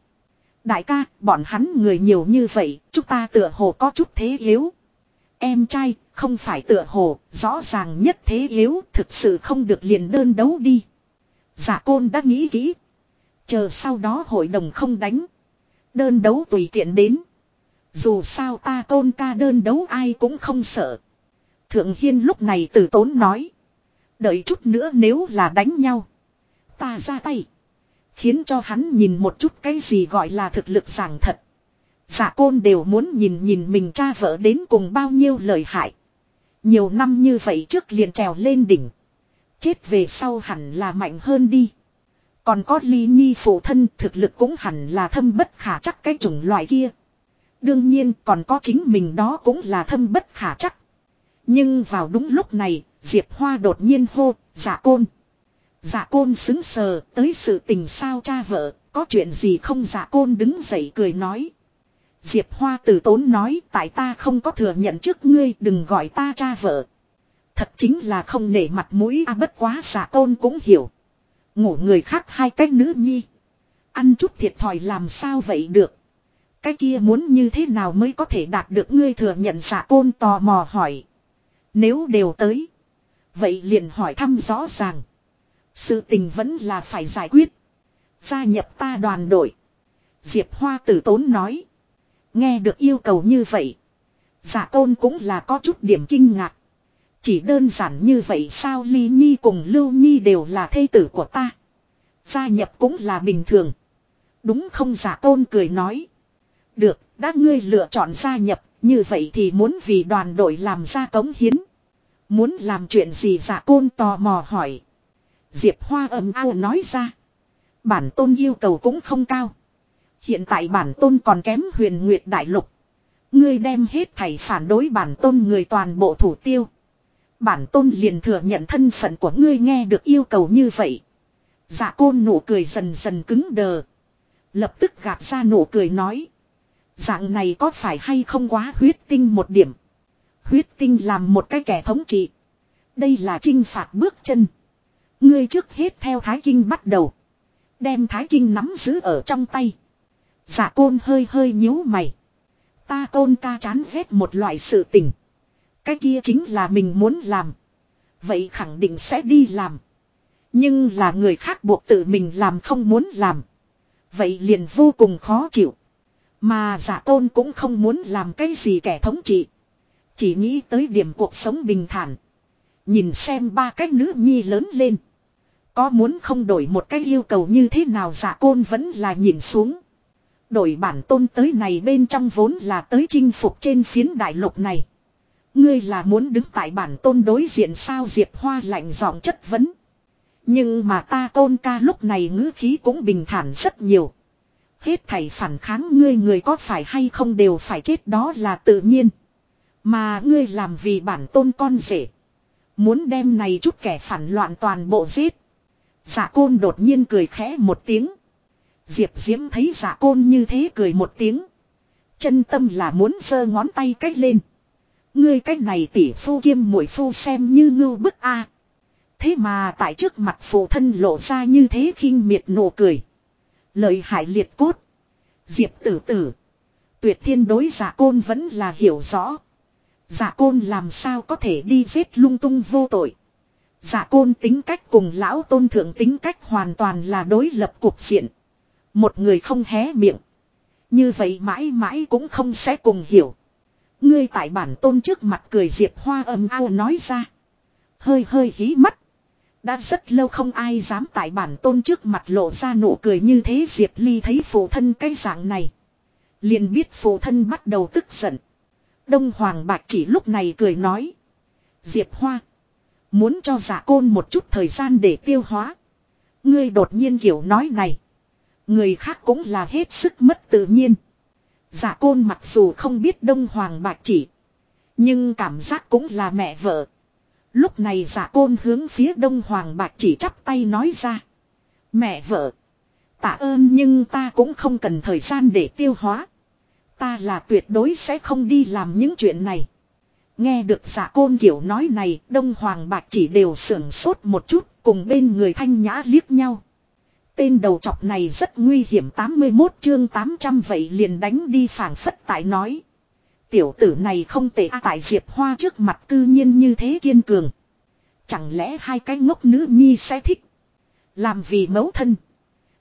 Đại ca, bọn hắn người nhiều như vậy, chúng ta tựa hồ có chút thế yếu. Em trai, không phải tựa hồ, rõ ràng nhất thế yếu, thực sự không được liền đơn đấu đi. giả côn đã nghĩ kỹ. Chờ sau đó hội đồng không đánh. Đơn đấu tùy tiện đến. Dù sao ta tôn ca đơn đấu ai cũng không sợ. Thượng Hiên lúc này từ tốn nói. Đợi chút nữa nếu là đánh nhau. Ta ra tay. Khiến cho hắn nhìn một chút cái gì gọi là thực lực giảng thật. Giả côn đều muốn nhìn nhìn mình cha vợ đến cùng bao nhiêu lời hại. Nhiều năm như vậy trước liền trèo lên đỉnh. Chết về sau hẳn là mạnh hơn đi. Còn có ly nhi phụ thân thực lực cũng hẳn là thâm bất khả chắc cái chủng loại kia. Đương nhiên còn có chính mình đó cũng là thâm bất khả chắc. Nhưng vào đúng lúc này, Diệp Hoa đột nhiên hô, giả côn. Giả côn xứng sờ, tới sự tình sao cha vợ, có chuyện gì không giả côn đứng dậy cười nói. Diệp Hoa từ tốn nói, tại ta không có thừa nhận trước ngươi, đừng gọi ta cha vợ. Thật chính là không nể mặt mũi a bất quá giả côn cũng hiểu. Ngủ người khác hai cách nữ nhi. Ăn chút thiệt thòi làm sao vậy được. Cái kia muốn như thế nào mới có thể đạt được ngươi thừa nhận giả côn tò mò hỏi. Nếu đều tới. Vậy liền hỏi thăm rõ ràng. Sự tình vẫn là phải giải quyết. Gia nhập ta đoàn đội. Diệp Hoa tử tốn nói. Nghe được yêu cầu như vậy. Giả tôn cũng là có chút điểm kinh ngạc. Chỉ đơn giản như vậy sao Ly Nhi cùng Lưu Nhi đều là thê tử của ta. Gia nhập cũng là bình thường. Đúng không giả tôn cười nói. Được, đã ngươi lựa chọn gia nhập, như vậy thì muốn vì đoàn đội làm ra cống hiến. Muốn làm chuyện gì giả côn tò mò hỏi. Diệp Hoa ầm ao nói ra. Bản tôn yêu cầu cũng không cao. Hiện tại bản tôn còn kém huyền nguyệt đại lục. Ngươi đem hết thảy phản đối bản tôn người toàn bộ thủ tiêu. Bản tôn liền thừa nhận thân phận của ngươi nghe được yêu cầu như vậy. Dạ côn nụ cười dần dần cứng đờ. Lập tức gạt ra nụ cười nói. Dạng này có phải hay không quá huyết tinh một điểm. Huyết tinh làm một cái kẻ thống trị. Đây là trinh phạt bước chân. Ngươi trước hết theo Thái Kinh bắt đầu. Đem Thái Kinh nắm giữ ở trong tay. Giả côn hơi hơi nhíu mày. Ta côn ca chán ghét một loại sự tình. Cái kia chính là mình muốn làm. Vậy khẳng định sẽ đi làm. Nhưng là người khác buộc tự mình làm không muốn làm. Vậy liền vô cùng khó chịu. Mà giả tôn cũng không muốn làm cái gì kẻ thống trị. Chỉ nghĩ tới điểm cuộc sống bình thản. Nhìn xem ba cái nữ nhi lớn lên. Có muốn không đổi một cái yêu cầu như thế nào giả côn vẫn là nhìn xuống. Đổi bản tôn tới này bên trong vốn là tới chinh phục trên phiến đại lục này. Ngươi là muốn đứng tại bản tôn đối diện sao Diệp Hoa lạnh giọng chất vấn. Nhưng mà ta tôn ca lúc này ngữ khí cũng bình thản rất nhiều. Hết thảy phản kháng ngươi người có phải hay không đều phải chết đó là tự nhiên. Mà ngươi làm vì bản tôn con rể. Muốn đem này chút kẻ phản loạn toàn bộ giết. Giả côn đột nhiên cười khẽ một tiếng. Diệp Diễm thấy giả côn như thế cười một tiếng. Chân tâm là muốn giơ ngón tay cách lên. Ngươi cách này tỷ phu kiêm mũi phu xem như ngưu bức a. Thế mà tại trước mặt phụ thân lộ ra như thế khinh miệt nụ cười. Lợi hại liệt cốt. Diệp tử tử. Tuyệt thiên đối giả côn vẫn là hiểu rõ. Giả côn làm sao có thể đi giết lung tung vô tội. Giả côn tính cách cùng lão tôn thượng tính cách hoàn toàn là đối lập cuộc diện. Một người không hé miệng. Như vậy mãi mãi cũng không sẽ cùng hiểu. Ngươi tại bản tôn trước mặt cười diệp hoa âm ao nói ra. Hơi hơi hí mắt. Đã rất lâu không ai dám tại bản tôn trước mặt lộ ra nụ cười như thế, Diệp Ly thấy phụ thân cái dạng này. Liền biết phụ thân bắt đầu tức giận. Đông Hoàng Bạch chỉ lúc này cười nói. Diệp Hoa. Muốn cho giả côn một chút thời gian để tiêu hóa. Ngươi đột nhiên kiểu nói này. Người khác cũng là hết sức mất tự nhiên. Giả côn mặc dù không biết Đông Hoàng Bạch chỉ. Nhưng cảm giác cũng là mẹ vợ. Lúc này giả côn hướng phía đông hoàng bạc chỉ chắp tay nói ra. Mẹ vợ. Tạ ơn nhưng ta cũng không cần thời gian để tiêu hóa. Ta là tuyệt đối sẽ không đi làm những chuyện này. Nghe được giả côn kiểu nói này, đông hoàng bạc chỉ đều sưởng sốt một chút, cùng bên người thanh nhã liếc nhau. Tên đầu chọc này rất nguy hiểm 81 chương 800 vậy liền đánh đi phảng phất tại nói. Tiểu tử này không tệ à, tại Diệp Hoa trước mặt cư nhiên như thế kiên cường. Chẳng lẽ hai cái ngốc nữ nhi sẽ thích. Làm vì mẫu thân.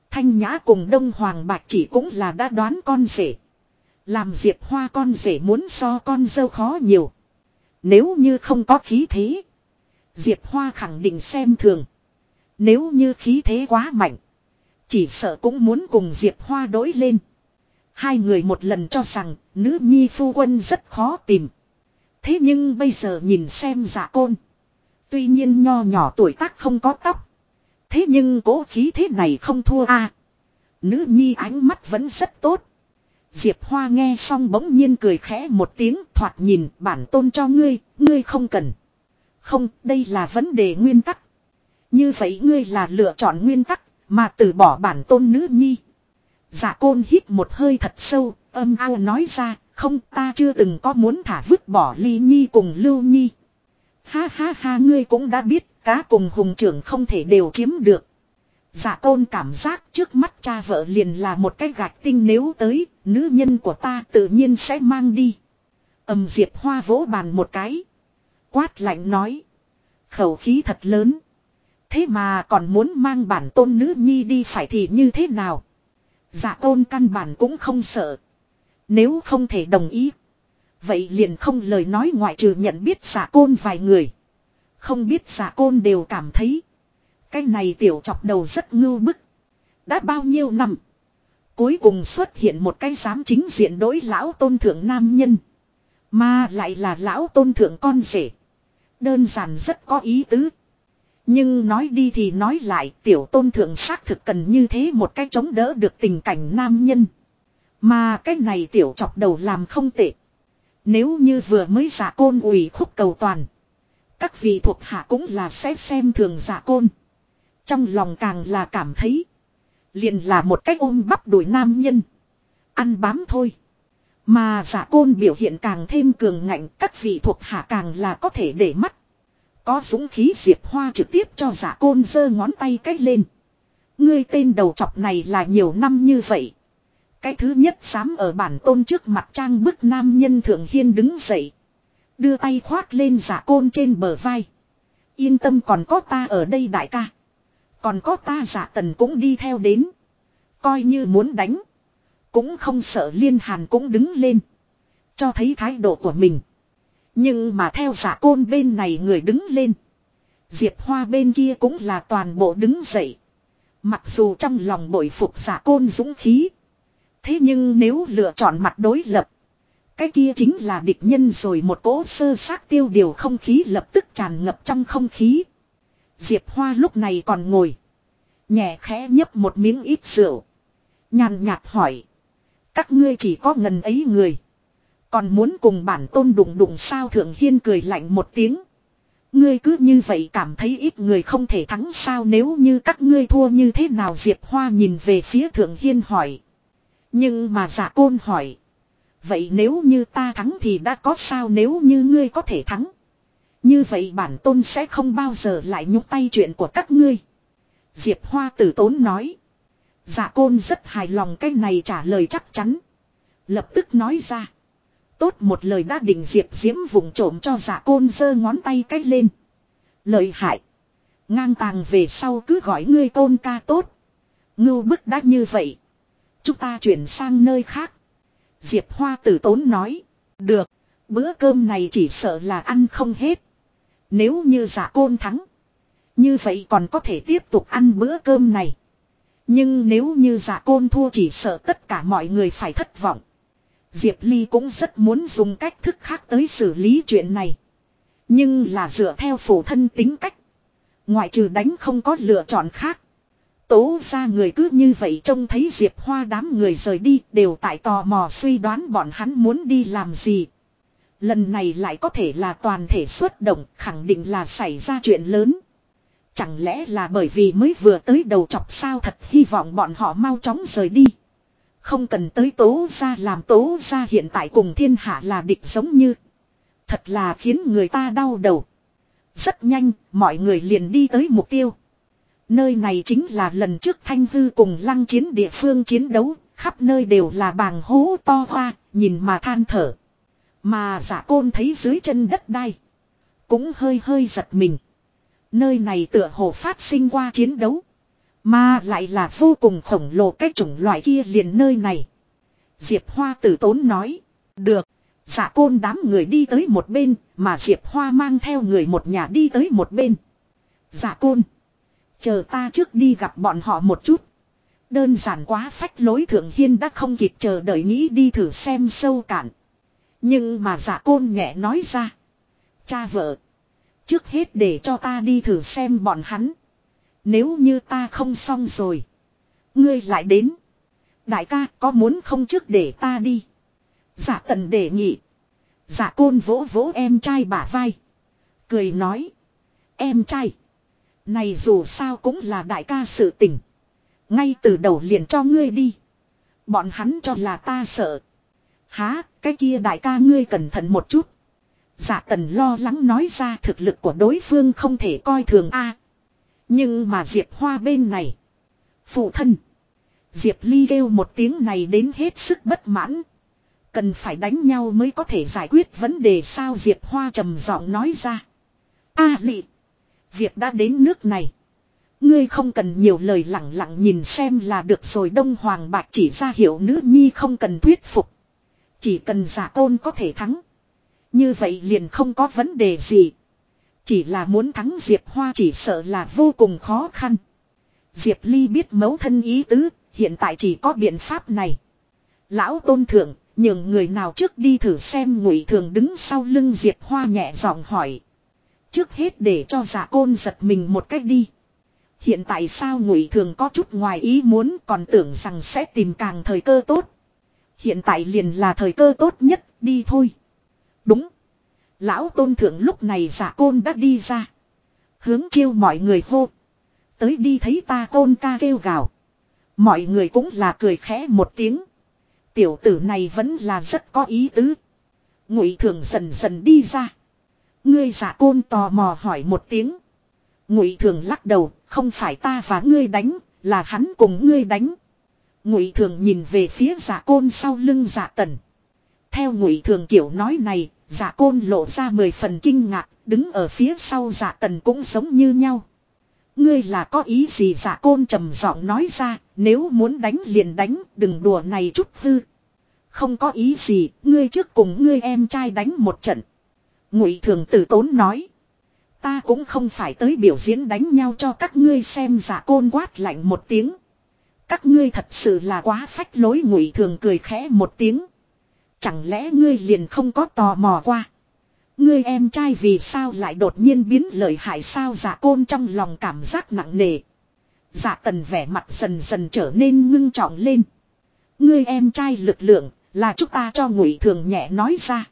Thanh Nhã cùng Đông Hoàng Bạch chỉ cũng là đã đoán con rể. Làm Diệp Hoa con rể muốn so con dâu khó nhiều. Nếu như không có khí thế. Diệp Hoa khẳng định xem thường. Nếu như khí thế quá mạnh. Chỉ sợ cũng muốn cùng Diệp Hoa đối lên. Hai người một lần cho rằng nữ nhi phu quân rất khó tìm. Thế nhưng bây giờ nhìn xem giả côn. Tuy nhiên nho nhỏ tuổi tác không có tóc. Thế nhưng cố khí thế này không thua a. Nữ nhi ánh mắt vẫn rất tốt. Diệp Hoa nghe xong bỗng nhiên cười khẽ một tiếng thoạt nhìn bản tôn cho ngươi, ngươi không cần. Không, đây là vấn đề nguyên tắc. Như vậy ngươi là lựa chọn nguyên tắc, mà từ bỏ bản tôn nữ nhi. Dạ côn hít một hơi thật sâu, âm ao nói ra, không ta chưa từng có muốn thả vứt bỏ ly nhi cùng lưu nhi. Ha ha ha ngươi cũng đã biết, cá cùng hùng trưởng không thể đều chiếm được. Dạ côn cảm giác trước mắt cha vợ liền là một cái gạch tinh nếu tới, nữ nhân của ta tự nhiên sẽ mang đi. Âm diệp hoa vỗ bàn một cái. Quát lạnh nói. Khẩu khí thật lớn. Thế mà còn muốn mang bản tôn nữ nhi đi phải thì như thế nào? Dạ tôn căn bản cũng không sợ. Nếu không thể đồng ý. Vậy liền không lời nói ngoại trừ nhận biết giả côn vài người. Không biết giả côn đều cảm thấy. Cái này tiểu chọc đầu rất ngưu bức. Đã bao nhiêu năm. Cuối cùng xuất hiện một cái dám chính diện đối lão tôn thượng nam nhân. Mà lại là lão tôn thượng con rể. Đơn giản rất có ý tứ. Nhưng nói đi thì nói lại, tiểu tôn thượng xác thực cần như thế một cách chống đỡ được tình cảnh nam nhân. Mà cái này tiểu chọc đầu làm không tệ. Nếu như vừa mới giả côn ủy khúc cầu toàn. Các vị thuộc hạ cũng là sẽ xem thường giả côn. Trong lòng càng là cảm thấy. Liền là một cách ôm bắp đuổi nam nhân. Ăn bám thôi. Mà giả côn biểu hiện càng thêm cường ngạnh, các vị thuộc hạ càng là có thể để mắt. Có dũng khí diệp hoa trực tiếp cho giả côn giơ ngón tay cách lên. Ngươi tên đầu chọc này là nhiều năm như vậy. Cái thứ nhất dám ở bản tôn trước mặt trang bức nam nhân thượng hiên đứng dậy. Đưa tay khoác lên giả côn trên bờ vai. Yên tâm còn có ta ở đây đại ca. Còn có ta giả tần cũng đi theo đến. Coi như muốn đánh. Cũng không sợ liên hàn cũng đứng lên. Cho thấy thái độ của mình. Nhưng mà theo giả côn bên này người đứng lên. Diệp Hoa bên kia cũng là toàn bộ đứng dậy. Mặc dù trong lòng bội phục giả côn dũng khí. Thế nhưng nếu lựa chọn mặt đối lập. Cái kia chính là địch nhân rồi một cỗ sơ xác tiêu điều không khí lập tức tràn ngập trong không khí. Diệp Hoa lúc này còn ngồi. Nhẹ khẽ nhấp một miếng ít rượu. Nhàn nhạt hỏi. Các ngươi chỉ có ngần ấy người. Còn muốn cùng bản tôn đụng đụng sao thượng hiên cười lạnh một tiếng. Ngươi cứ như vậy cảm thấy ít người không thể thắng sao nếu như các ngươi thua như thế nào Diệp Hoa nhìn về phía thượng hiên hỏi. Nhưng mà giả côn hỏi. Vậy nếu như ta thắng thì đã có sao nếu như ngươi có thể thắng. Như vậy bản tôn sẽ không bao giờ lại nhúc tay chuyện của các ngươi. Diệp Hoa tử tốn nói. Dạ côn rất hài lòng cái này trả lời chắc chắn. Lập tức nói ra. Tốt một lời đã định Diệp Diễm vùng trộm cho dạ côn giơ ngón tay cách lên. Lời hại. Ngang tàng về sau cứ gọi ngươi tôn ca tốt. Ngưu bức đã như vậy. Chúng ta chuyển sang nơi khác. Diệp Hoa tử tốn nói. Được. Bữa cơm này chỉ sợ là ăn không hết. Nếu như giả côn thắng. Như vậy còn có thể tiếp tục ăn bữa cơm này. Nhưng nếu như giả côn thua chỉ sợ tất cả mọi người phải thất vọng. Diệp Ly cũng rất muốn dùng cách thức khác tới xử lý chuyện này. Nhưng là dựa theo phổ thân tính cách. Ngoại trừ đánh không có lựa chọn khác. Tố ra người cứ như vậy trông thấy Diệp Hoa đám người rời đi đều tại tò mò suy đoán bọn hắn muốn đi làm gì. Lần này lại có thể là toàn thể xuất động, khẳng định là xảy ra chuyện lớn. Chẳng lẽ là bởi vì mới vừa tới đầu chọc sao thật hy vọng bọn họ mau chóng rời đi. Không cần tới tố ra làm tố ra hiện tại cùng thiên hạ là địch giống như. Thật là khiến người ta đau đầu. Rất nhanh, mọi người liền đi tới mục tiêu. Nơi này chính là lần trước thanh hư cùng lăng chiến địa phương chiến đấu, khắp nơi đều là bàng hố to hoa, nhìn mà than thở. Mà giả côn thấy dưới chân đất đai. Cũng hơi hơi giật mình. Nơi này tựa hồ phát sinh qua chiến đấu. Mà lại là vô cùng khổng lồ cái chủng loại kia liền nơi này. Diệp Hoa tử tốn nói. Được. Giả côn đám người đi tới một bên, mà Diệp Hoa mang theo người một nhà đi tới một bên. Giả côn. Chờ ta trước đi gặp bọn họ một chút. Đơn giản quá phách lối thượng hiên đã không kịp chờ đợi nghĩ đi thử xem sâu cạn. Nhưng mà giả côn nhẹ nói ra. Cha vợ. Trước hết để cho ta đi thử xem bọn hắn. Nếu như ta không xong rồi. Ngươi lại đến. Đại ca có muốn không trước để ta đi. Giả tần đề nghị. Giả côn vỗ vỗ em trai bả vai. Cười nói. Em trai. Này dù sao cũng là đại ca sự tình. Ngay từ đầu liền cho ngươi đi. Bọn hắn cho là ta sợ. Há, cái kia đại ca ngươi cẩn thận một chút. giả tần lo lắng nói ra thực lực của đối phương không thể coi thường a nhưng mà Diệp Hoa bên này. Phụ thân. Diệp Ly kêu một tiếng này đến hết sức bất mãn. Cần phải đánh nhau mới có thể giải quyết vấn đề sao Diệp Hoa trầm giọng nói ra. A à, lị. Việc đã đến nước này. Ngươi không cần nhiều lời lặng lặng nhìn xem là được rồi Đông Hoàng Bạc chỉ ra hiểu nữ nhi không cần thuyết phục. Chỉ cần giả tôn có thể thắng. Như vậy liền không có vấn đề gì. Chỉ là muốn thắng Diệp Hoa chỉ sợ là vô cùng khó khăn. Diệp Ly biết mấu thân ý tứ, hiện tại chỉ có biện pháp này. Lão tôn thượng, nhường người nào trước đi thử xem ngụy thường đứng sau lưng Diệp Hoa nhẹ giọng hỏi. Trước hết để cho giả côn giật mình một cách đi. Hiện tại sao ngụy thường có chút ngoài ý muốn còn tưởng rằng sẽ tìm càng thời cơ tốt. Hiện tại liền là thời cơ tốt nhất, đi thôi. Đúng. Lão tôn thượng lúc này giả côn đã đi ra. Hướng chiêu mọi người hô. Tới đi thấy ta côn ca kêu gào. Mọi người cũng là cười khẽ một tiếng. Tiểu tử này vẫn là rất có ý tứ. Ngụy thường dần dần đi ra. Ngươi giả côn tò mò hỏi một tiếng. Ngụy thường lắc đầu, không phải ta và ngươi đánh, là hắn cùng ngươi đánh. Ngụy thường nhìn về phía giả côn sau lưng giả tần. Theo ngụy thường kiểu nói này, giả côn lộ ra mười phần kinh ngạc, đứng ở phía sau giả tần cũng giống như nhau. Ngươi là có ý gì giả côn trầm giọng nói ra, nếu muốn đánh liền đánh, đừng đùa này chút hư. Không có ý gì, ngươi trước cùng ngươi em trai đánh một trận. Ngụy thường tử tốn nói. Ta cũng không phải tới biểu diễn đánh nhau cho các ngươi xem giả côn quát lạnh một tiếng. Các ngươi thật sự là quá phách lối ngụy thường cười khẽ một tiếng. Chẳng lẽ ngươi liền không có tò mò qua. Ngươi em trai vì sao lại đột nhiên biến lợi hại sao giả côn trong lòng cảm giác nặng nề. Giả tần vẻ mặt dần dần trở nên ngưng trọng lên. Ngươi em trai lực lượng là chúng ta cho ngụy thường nhẹ nói ra.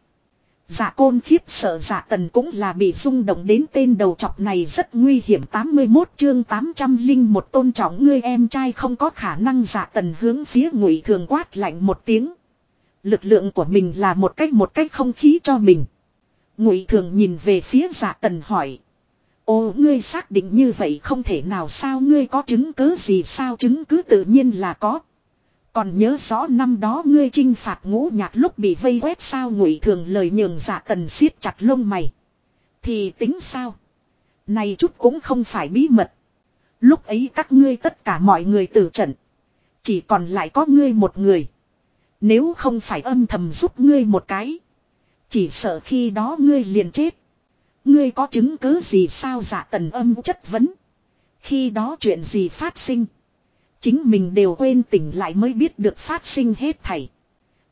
Giả côn khiếp sợ giả tần cũng là bị rung động đến tên đầu chọc này rất nguy hiểm 81 chương 800 linh một tôn trọng ngươi em trai không có khả năng giả tần hướng phía ngụy thường quát lạnh một tiếng. Lực lượng của mình là một cách một cách không khí cho mình. Ngụy thường nhìn về phía giả tần hỏi. Ô, ngươi xác định như vậy không thể nào sao ngươi có chứng cứ gì sao chứng cứ tự nhiên là có. Còn nhớ rõ năm đó ngươi trinh phạt ngũ nhạc lúc bị vây quét sao ngụy thường lời nhường giả tần siết chặt lông mày. Thì tính sao? Này chút cũng không phải bí mật. Lúc ấy các ngươi tất cả mọi người tử trận. Chỉ còn lại có ngươi một người. Nếu không phải âm thầm giúp ngươi một cái. Chỉ sợ khi đó ngươi liền chết. Ngươi có chứng cứ gì sao giả tần âm chất vấn. Khi đó chuyện gì phát sinh. Chính mình đều quên tỉnh lại mới biết được phát sinh hết thảy.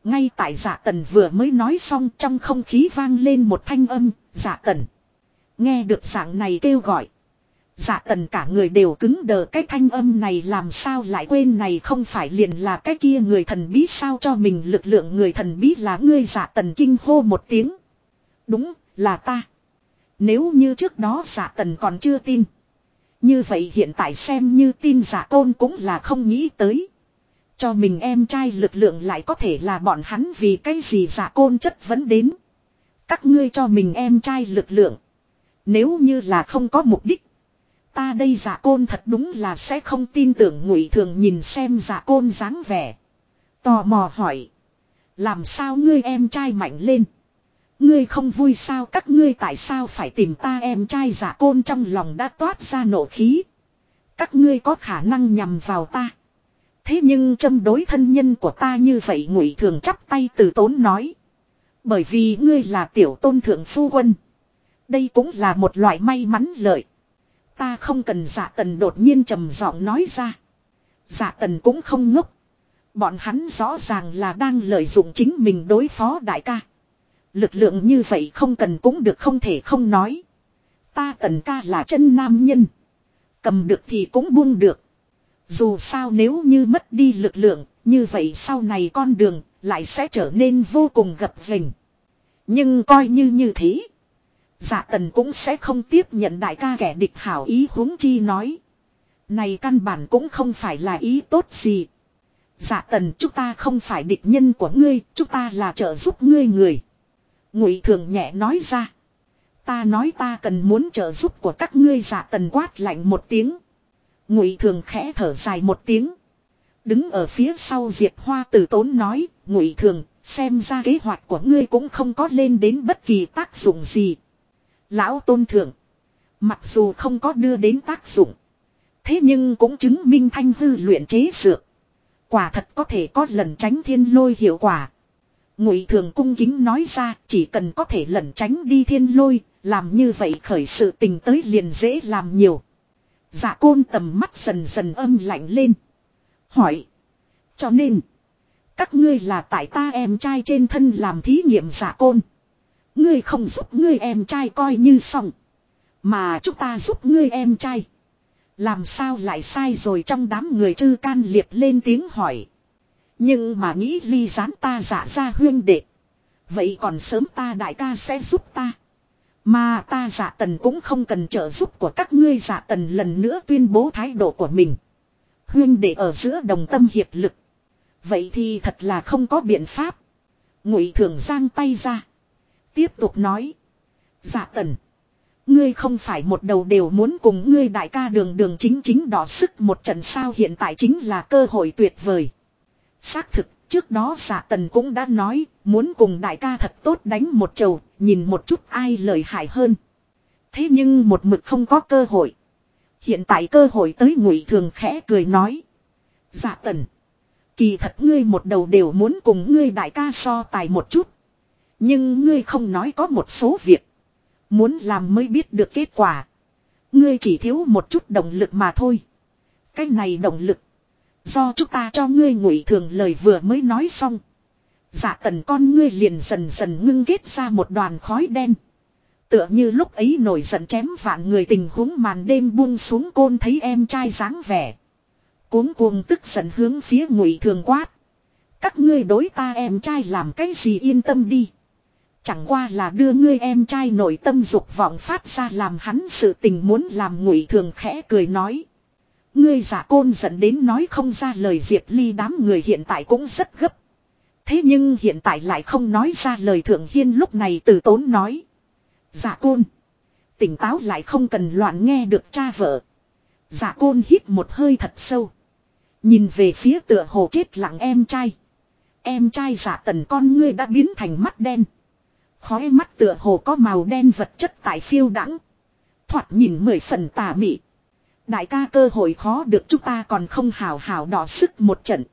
Ngay tại giả tần vừa mới nói xong trong không khí vang lên một thanh âm, giả tần. Nghe được dạng này kêu gọi. Giả tần cả người đều cứng đờ cái thanh âm này làm sao lại quên này không phải liền là cái kia người thần bí sao cho mình lực lượng người thần bí là ngươi giả tần kinh hô một tiếng. Đúng, là ta. Nếu như trước đó giả tần còn chưa tin. Như vậy hiện tại xem như tin giả tôn cũng là không nghĩ tới. Cho mình em trai lực lượng lại có thể là bọn hắn vì cái gì giả côn chất vấn đến. Các ngươi cho mình em trai lực lượng. Nếu như là không có mục đích. Ta đây giả côn thật đúng là sẽ không tin tưởng ngụy thường nhìn xem giả côn dáng vẻ. Tò mò hỏi. Làm sao ngươi em trai mạnh lên. Ngươi không vui sao các ngươi tại sao phải tìm ta em trai giả côn trong lòng đã toát ra nổ khí. Các ngươi có khả năng nhằm vào ta. Thế nhưng châm đối thân nhân của ta như vậy ngụy thường chắp tay từ tốn nói. Bởi vì ngươi là tiểu tôn thượng phu quân. Đây cũng là một loại may mắn lợi. Ta không cần giả tần đột nhiên trầm giọng nói ra. Giả tần cũng không ngốc. Bọn hắn rõ ràng là đang lợi dụng chính mình đối phó đại ca. Lực lượng như vậy không cần cũng được không thể không nói. Ta tần ca là chân nam nhân. Cầm được thì cũng buông được. Dù sao nếu như mất đi lực lượng, như vậy sau này con đường lại sẽ trở nên vô cùng gập ghềnh. Nhưng coi như như thế, Dạ tần cũng sẽ không tiếp nhận đại ca kẻ địch hảo ý huống chi nói. Này căn bản cũng không phải là ý tốt gì. Dạ tần chúng ta không phải địch nhân của ngươi, chúng ta là trợ giúp ngươi người. Ngụy thường nhẹ nói ra. Ta nói ta cần muốn trợ giúp của các ngươi dạ tần quát lạnh một tiếng. Ngụy thường khẽ thở dài một tiếng. Đứng ở phía sau diệt Hoa tử tốn nói, Ngụy thường, xem ra kế hoạch của ngươi cũng không có lên đến bất kỳ tác dụng gì. Lão tôn thượng. Mặc dù không có đưa đến tác dụng. Thế nhưng cũng chứng minh thanh hư luyện chế dược. Quả thật có thể có lần tránh thiên lôi hiệu quả. Ngụy thường cung kính nói ra chỉ cần có thể lẩn tránh đi thiên lôi, làm như vậy khởi sự tình tới liền dễ làm nhiều. Dạ côn tầm mắt dần dần âm lạnh lên. Hỏi. Cho nên. Các ngươi là tại ta em trai trên thân làm thí nghiệm giả dạ côn. Ngươi không giúp ngươi em trai coi như xong. Mà chúng ta giúp ngươi em trai. Làm sao lại sai rồi trong đám người chư can liệt lên tiếng hỏi. Nhưng mà nghĩ ly gián ta giả ra huyên đệ. Vậy còn sớm ta đại ca sẽ giúp ta. Mà ta giả tần cũng không cần trợ giúp của các ngươi giả tần lần nữa tuyên bố thái độ của mình. Huyên đệ ở giữa đồng tâm hiệp lực. Vậy thì thật là không có biện pháp. Ngụy thường giang tay ra. Tiếp tục nói. Dạ tần. Ngươi không phải một đầu đều muốn cùng ngươi đại ca đường đường chính chính đỏ sức một trận sao hiện tại chính là cơ hội tuyệt vời. Xác thực, trước đó giả tần cũng đã nói, muốn cùng đại ca thật tốt đánh một chầu, nhìn một chút ai lợi hại hơn. Thế nhưng một mực không có cơ hội. Hiện tại cơ hội tới ngụy thường khẽ cười nói. Giả tần. Kỳ thật ngươi một đầu đều muốn cùng ngươi đại ca so tài một chút. Nhưng ngươi không nói có một số việc. Muốn làm mới biết được kết quả. Ngươi chỉ thiếu một chút động lực mà thôi. Cái này động lực. Do chúng ta cho ngươi ngụy thường lời vừa mới nói xong. Dạ tần con ngươi liền dần dần ngưng kết ra một đoàn khói đen. Tựa như lúc ấy nổi giận chém vạn người tình huống màn đêm buông xuống côn thấy em trai dáng vẻ. Cuống cuồng tức giận hướng phía ngụy thường quát. Các ngươi đối ta em trai làm cái gì yên tâm đi. Chẳng qua là đưa ngươi em trai nội tâm dục vọng phát ra làm hắn sự tình muốn làm ngụy thường khẽ cười nói. Ngươi giả côn dẫn đến nói không ra lời Diệp Ly đám người hiện tại cũng rất gấp. Thế nhưng hiện tại lại không nói ra lời Thượng Hiên lúc này từ tốn nói. Giả côn. Tỉnh táo lại không cần loạn nghe được cha vợ. Giả côn hít một hơi thật sâu. Nhìn về phía tựa hồ chết lặng em trai. Em trai giả tần con ngươi đã biến thành mắt đen. Khói mắt tựa hồ có màu đen vật chất tại phiêu đắng. Thoạt nhìn mười phần tà mị. Đại ca cơ hội khó được chúng ta còn không hào hào đỏ sức một trận.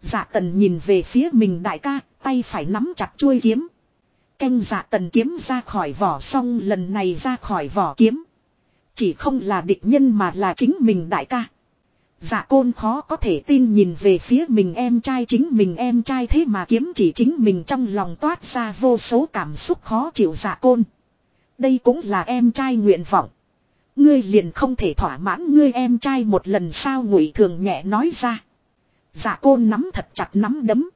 Dạ tần nhìn về phía mình đại ca, tay phải nắm chặt chuôi kiếm. Canh dạ tần kiếm ra khỏi vỏ xong lần này ra khỏi vỏ kiếm. Chỉ không là địch nhân mà là chính mình đại ca. Dạ côn khó có thể tin nhìn về phía mình em trai chính mình em trai thế mà kiếm chỉ chính mình trong lòng toát ra vô số cảm xúc khó chịu dạ côn. Đây cũng là em trai nguyện vọng. Ngươi liền không thể thỏa mãn ngươi em trai một lần sao ngụy thường nhẹ nói ra. Dạ côn nắm thật chặt nắm đấm.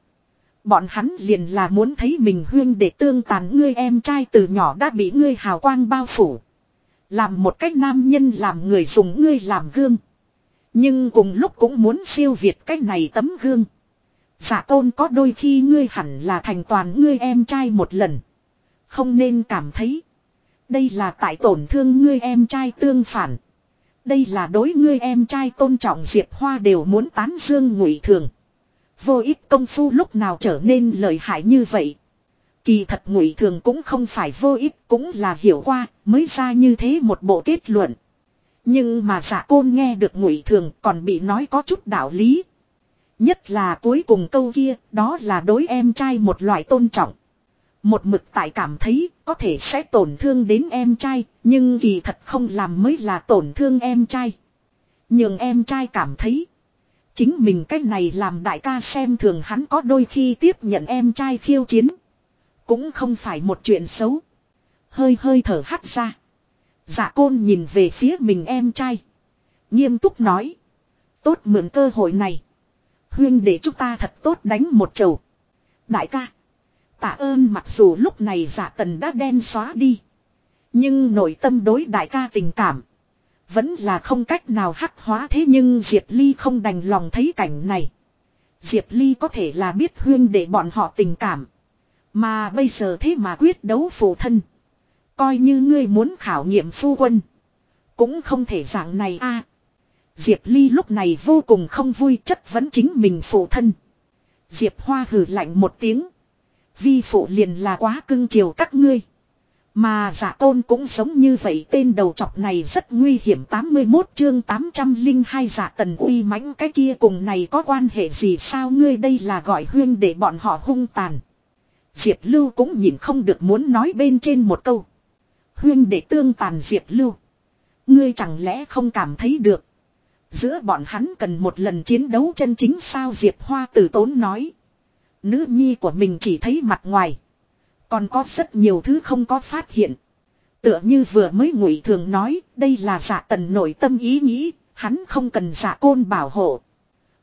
Bọn hắn liền là muốn thấy mình huyên để tương tàn ngươi em trai từ nhỏ đã bị ngươi hào quang bao phủ. Làm một cách nam nhân làm người dùng ngươi làm gương. Nhưng cùng lúc cũng muốn siêu việt cái này tấm gương. Giả tôn có đôi khi ngươi hẳn là thành toàn ngươi em trai một lần. Không nên cảm thấy. Đây là tại tổn thương ngươi em trai tương phản. Đây là đối ngươi em trai tôn trọng Diệp Hoa đều muốn tán dương ngụy thường. Vô ích công phu lúc nào trở nên lợi hại như vậy. Kỳ thật ngụy thường cũng không phải vô ích, cũng là hiểu qua, mới ra như thế một bộ kết luận. Nhưng mà giả côn nghe được ngụy thường còn bị nói có chút đạo lý. Nhất là cuối cùng câu kia, đó là đối em trai một loại tôn trọng. Một mực tại cảm thấy có thể sẽ tổn thương đến em trai, nhưng kỳ thật không làm mới là tổn thương em trai. Nhưng em trai cảm thấy, chính mình cách này làm đại ca xem thường hắn có đôi khi tiếp nhận em trai khiêu chiến. Cũng không phải một chuyện xấu. Hơi hơi thở hắt ra. Dạ côn nhìn về phía mình em trai. Nghiêm túc nói. Tốt mượn cơ hội này. Huyên để chúng ta thật tốt đánh một chầu. Đại ca. Tạ ơn mặc dù lúc này giả tần đã đen xóa đi. Nhưng nội tâm đối đại ca tình cảm. Vẫn là không cách nào hắc hóa thế nhưng Diệp Ly không đành lòng thấy cảnh này. Diệp Ly có thể là biết huyên để bọn họ tình cảm. Mà bây giờ thế mà quyết đấu phụ thân. Coi như ngươi muốn khảo nghiệm phu quân. Cũng không thể dạng này a. Diệp Ly lúc này vô cùng không vui, chất vấn chính mình phụ thân. Diệp Hoa hừ lạnh một tiếng. Vi phụ liền là quá cưng chiều các ngươi. Mà giả tôn cũng giống như vậy, tên đầu chọc này rất nguy hiểm 81 chương 802 giả tần uy mãnh, cái kia cùng này có quan hệ gì sao ngươi đây là gọi huyên để bọn họ hung tàn. Diệp Lưu cũng nhìn không được, muốn nói bên trên một câu. Huyên để tương tàn Diệp Lưu. Ngươi chẳng lẽ không cảm thấy được. Giữa bọn hắn cần một lần chiến đấu chân chính sao Diệp Hoa tử tốn nói. Nữ nhi của mình chỉ thấy mặt ngoài. Còn có rất nhiều thứ không có phát hiện. Tựa như vừa mới ngụy thường nói, đây là giả tần nội tâm ý nghĩ, hắn không cần giả côn bảo hộ.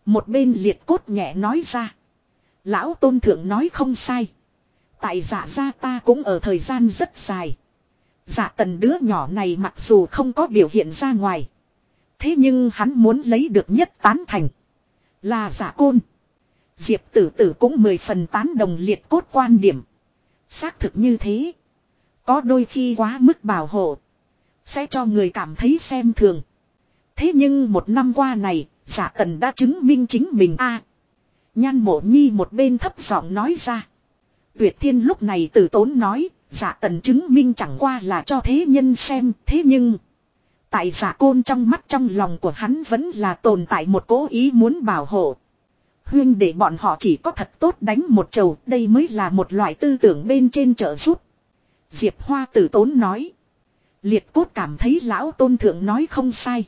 Một bên liệt cốt nhẹ nói ra. Lão tôn thượng nói không sai. Tại giả gia ta cũng ở thời gian rất dài. Giả tần đứa nhỏ này mặc dù không có biểu hiện ra ngoài. Thế nhưng hắn muốn lấy được nhất tán thành. Là giả côn. Diệp tử tử cũng mười phần tán đồng liệt cốt quan điểm. Xác thực như thế. Có đôi khi quá mức bảo hộ. Sẽ cho người cảm thấy xem thường. Thế nhưng một năm qua này, giả tần đã chứng minh chính mình a Nhan mộ nhi một bên thấp giọng nói ra. Tuyệt thiên lúc này từ tốn nói, giả tần chứng minh chẳng qua là cho thế nhân xem, thế nhưng... Tại giả côn trong mắt trong lòng của hắn vẫn là tồn tại một cố ý muốn bảo hộ. Huyên để bọn họ chỉ có thật tốt đánh một chầu, đây mới là một loại tư tưởng bên trên trợ giúp. Diệp Hoa tử tốn nói. Liệt cốt cảm thấy lão tôn thượng nói không sai.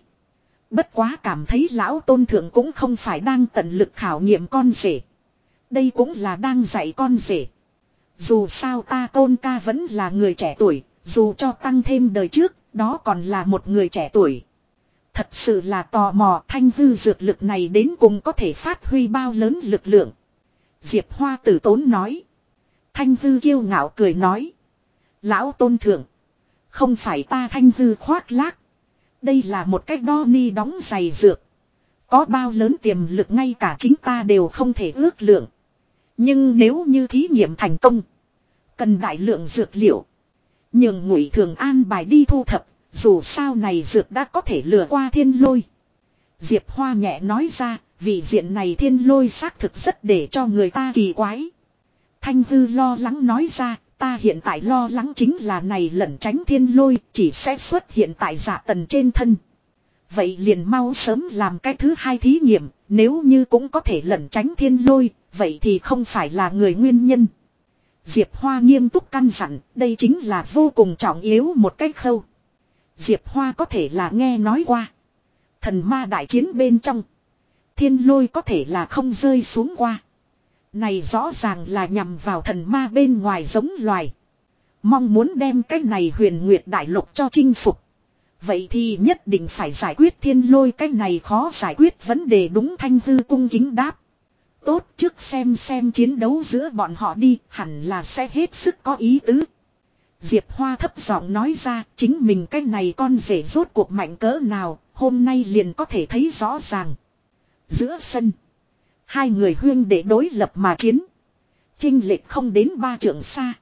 Bất quá cảm thấy lão tôn thượng cũng không phải đang tận lực khảo nghiệm con rể. Đây cũng là đang dạy con rể. Dù sao ta tôn ca vẫn là người trẻ tuổi, dù cho tăng thêm đời trước, đó còn là một người trẻ tuổi. Thật sự là tò mò thanh hư dược lực này đến cùng có thể phát huy bao lớn lực lượng. Diệp Hoa tử tốn nói. Thanh hư kiêu ngạo cười nói. Lão tôn thượng. Không phải ta thanh hư khoác lác. Đây là một cách đo ni đóng giày dược. Có bao lớn tiềm lực ngay cả chính ta đều không thể ước lượng. Nhưng nếu như thí nghiệm thành công. Cần đại lượng dược liệu. Nhưng ngụy thường an bài đi thu thập. Dù sao này dược đã có thể lừa qua thiên lôi. Diệp Hoa nhẹ nói ra. Vì diện này thiên lôi xác thực rất để cho người ta kỳ quái. Thanh hư lo lắng nói ra. Ta hiện tại lo lắng chính là này lẩn tránh thiên lôi chỉ sẽ xuất hiện tại giả tần trên thân. Vậy liền mau sớm làm cái thứ hai thí nghiệm, nếu như cũng có thể lẩn tránh thiên lôi, vậy thì không phải là người nguyên nhân. Diệp Hoa nghiêm túc căn dặn, đây chính là vô cùng trọng yếu một cách khâu. Diệp Hoa có thể là nghe nói qua. Thần ma đại chiến bên trong. Thiên lôi có thể là không rơi xuống qua. Này rõ ràng là nhằm vào thần ma bên ngoài giống loài. Mong muốn đem cái này huyền nguyệt đại lục cho chinh phục. Vậy thì nhất định phải giải quyết thiên lôi cái này khó giải quyết vấn đề đúng thanh hư cung kính đáp. Tốt trước xem xem chiến đấu giữa bọn họ đi hẳn là sẽ hết sức có ý tứ. Diệp Hoa thấp giọng nói ra chính mình cái này con rể rốt cuộc mạnh cỡ nào hôm nay liền có thể thấy rõ ràng. Giữa sân. Hai người huyên để đối lập mà chiến. Trinh lệch không đến ba trượng xa.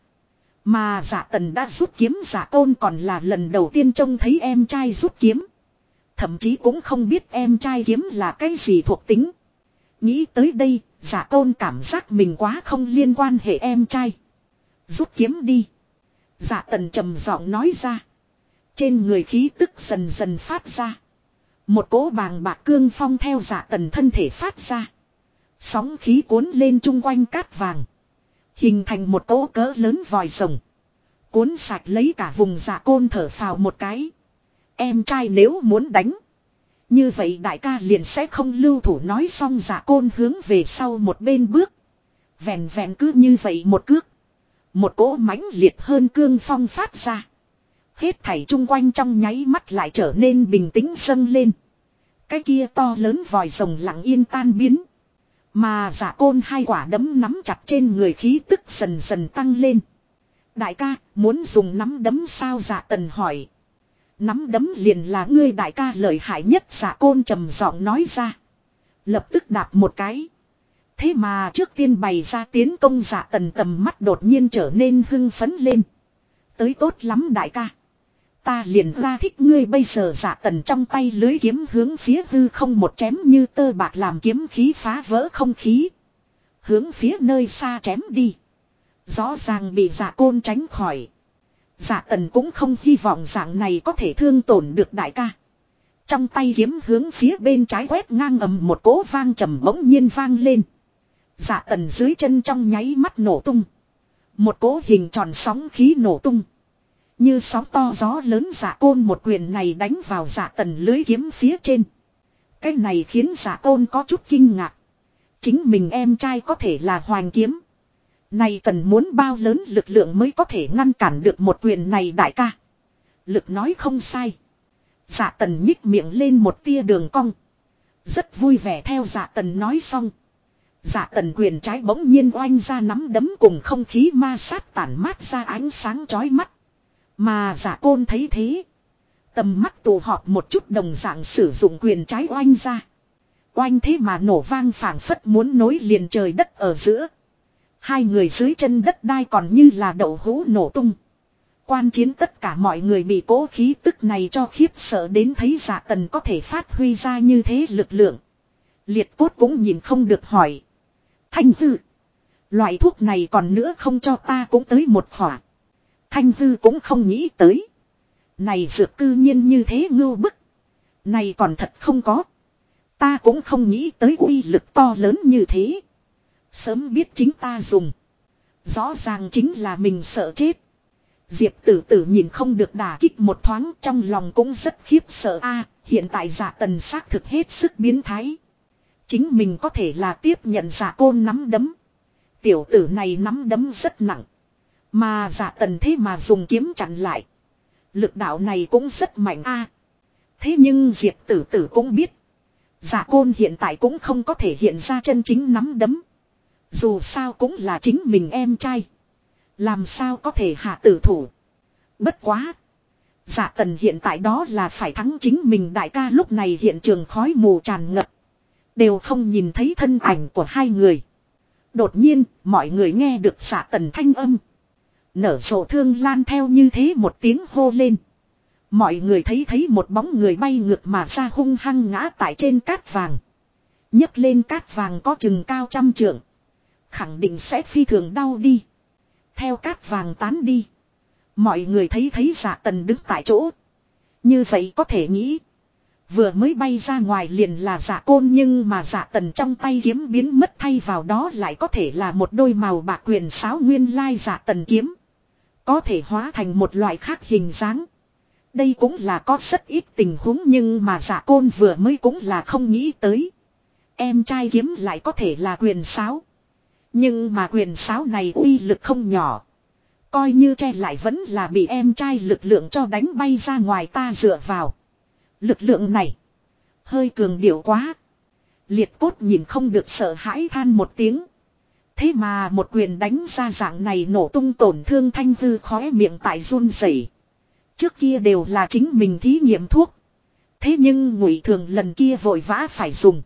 Mà giả tần đã rút kiếm giả tôn còn là lần đầu tiên trông thấy em trai rút kiếm. Thậm chí cũng không biết em trai kiếm là cái gì thuộc tính. Nghĩ tới đây, giả tôn cảm giác mình quá không liên quan hệ em trai. Rút kiếm đi. Giả tần trầm giọng nói ra. Trên người khí tức dần dần phát ra. Một cỗ bàng bạc cương phong theo giả tần thân thể phát ra. Sóng khí cuốn lên chung quanh cát vàng. Hình thành một cỗ cỡ lớn vòi rồng. Cuốn sạch lấy cả vùng giả côn thở phào một cái. Em trai nếu muốn đánh. Như vậy đại ca liền sẽ không lưu thủ nói xong giả côn hướng về sau một bên bước. Vẹn vẹn cứ như vậy một cước. Một cỗ mãnh liệt hơn cương phong phát ra. Hết thảy chung quanh trong nháy mắt lại trở nên bình tĩnh dâng lên. Cái kia to lớn vòi rồng lặng yên tan biến. Mà giả côn hai quả đấm nắm chặt trên người khí tức dần dần tăng lên. Đại ca, muốn dùng nắm đấm sao giả tần hỏi. Nắm đấm liền là ngươi đại ca lợi hại nhất giả côn trầm giọng nói ra. Lập tức đạp một cái. Thế mà trước tiên bày ra tiến công giả tần tầm mắt đột nhiên trở nên hưng phấn lên. Tới tốt lắm đại ca. Ta liền ra thích ngươi bây giờ giả tần trong tay lưới kiếm hướng phía hư không một chém như tơ bạc làm kiếm khí phá vỡ không khí. Hướng phía nơi xa chém đi. Rõ ràng bị giả côn tránh khỏi. Dạ giả tần cũng không hy vọng dạng này có thể thương tổn được đại ca. Trong tay kiếm hướng phía bên trái quét ngang ầm một cỗ vang trầm bỗng nhiên vang lên. Dạ giả tần dưới chân trong nháy mắt nổ tung. Một cỗ hình tròn sóng khí nổ tung. Như sóng to gió lớn giả côn một quyền này đánh vào giả tần lưới kiếm phía trên. Cái này khiến giả côn có chút kinh ngạc. Chính mình em trai có thể là hoàng kiếm. Này cần muốn bao lớn lực lượng mới có thể ngăn cản được một quyền này đại ca. Lực nói không sai. Giả tần nhích miệng lên một tia đường cong. Rất vui vẻ theo giả tần nói xong. Giả tần quyền trái bỗng nhiên oanh ra nắm đấm cùng không khí ma sát tản mát ra ánh sáng chói mắt. Mà giả côn thấy thế. Tầm mắt tù họp một chút đồng dạng sử dụng quyền trái oanh ra. Oanh thế mà nổ vang phảng phất muốn nối liền trời đất ở giữa. Hai người dưới chân đất đai còn như là đậu hũ nổ tung. Quan chiến tất cả mọi người bị cố khí tức này cho khiếp sợ đến thấy giả tần có thể phát huy ra như thế lực lượng. Liệt cốt cũng nhìn không được hỏi. Thanh hư. Loại thuốc này còn nữa không cho ta cũng tới một khỏa. Thanh hư cũng không nghĩ tới. Này dược cư nhiên như thế ngưu bức. Này còn thật không có. Ta cũng không nghĩ tới uy lực to lớn như thế. Sớm biết chính ta dùng. Rõ ràng chính là mình sợ chết. Diệp tử tử nhìn không được đả kích một thoáng trong lòng cũng rất khiếp sợ a, hiện tại giả tần xác thực hết sức biến thái. Chính mình có thể là tiếp nhận giả côn nắm đấm. Tiểu tử này nắm đấm rất nặng. Mà giả tần thế mà dùng kiếm chặn lại. Lực đạo này cũng rất mạnh a Thế nhưng Diệp tử tử cũng biết. Giả côn hiện tại cũng không có thể hiện ra chân chính nắm đấm. Dù sao cũng là chính mình em trai. Làm sao có thể hạ tử thủ. Bất quá. Giả tần hiện tại đó là phải thắng chính mình đại ca lúc này hiện trường khói mù tràn ngập. Đều không nhìn thấy thân ảnh của hai người. Đột nhiên, mọi người nghe được giả tần thanh âm. Nở rộ thương lan theo như thế một tiếng hô lên. Mọi người thấy thấy một bóng người bay ngược mà ra hung hăng ngã tại trên cát vàng. nhấc lên cát vàng có chừng cao trăm trượng. Khẳng định sẽ phi thường đau đi. Theo cát vàng tán đi. Mọi người thấy thấy giả tần đứng tại chỗ. Như vậy có thể nghĩ. Vừa mới bay ra ngoài liền là giả côn nhưng mà giả tần trong tay kiếm biến mất thay vào đó lại có thể là một đôi màu bạc quyền sáo nguyên lai giả tần kiếm. Có thể hóa thành một loại khác hình dáng. Đây cũng là có rất ít tình huống nhưng mà giả côn vừa mới cũng là không nghĩ tới. Em trai kiếm lại có thể là quyền sáo. Nhưng mà quyền sáo này uy lực không nhỏ. Coi như che lại vẫn là bị em trai lực lượng cho đánh bay ra ngoài ta dựa vào. Lực lượng này. Hơi cường điệu quá. Liệt cốt nhìn không được sợ hãi than một tiếng. Thế mà một quyền đánh ra dạng này nổ tung tổn thương thanh hư khóe miệng tại run rẩy. Trước kia đều là chính mình thí nghiệm thuốc. Thế nhưng ngụy thường lần kia vội vã phải dùng.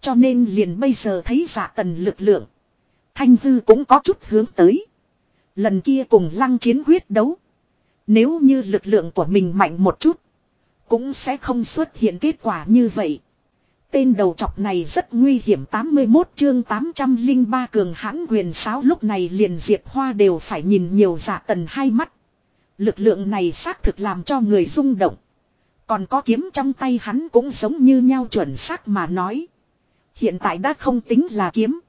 Cho nên liền bây giờ thấy giả tần lực lượng. Thanh hư cũng có chút hướng tới. Lần kia cùng lăng chiến quyết đấu. Nếu như lực lượng của mình mạnh một chút. Cũng sẽ không xuất hiện kết quả như vậy. Tên đầu trọc này rất nguy hiểm 81 chương 803 cường hãn quyền sáo lúc này liền Diệp Hoa đều phải nhìn nhiều giả tần hai mắt. Lực lượng này xác thực làm cho người rung động. Còn có kiếm trong tay hắn cũng giống như nhau chuẩn xác mà nói. Hiện tại đã không tính là kiếm.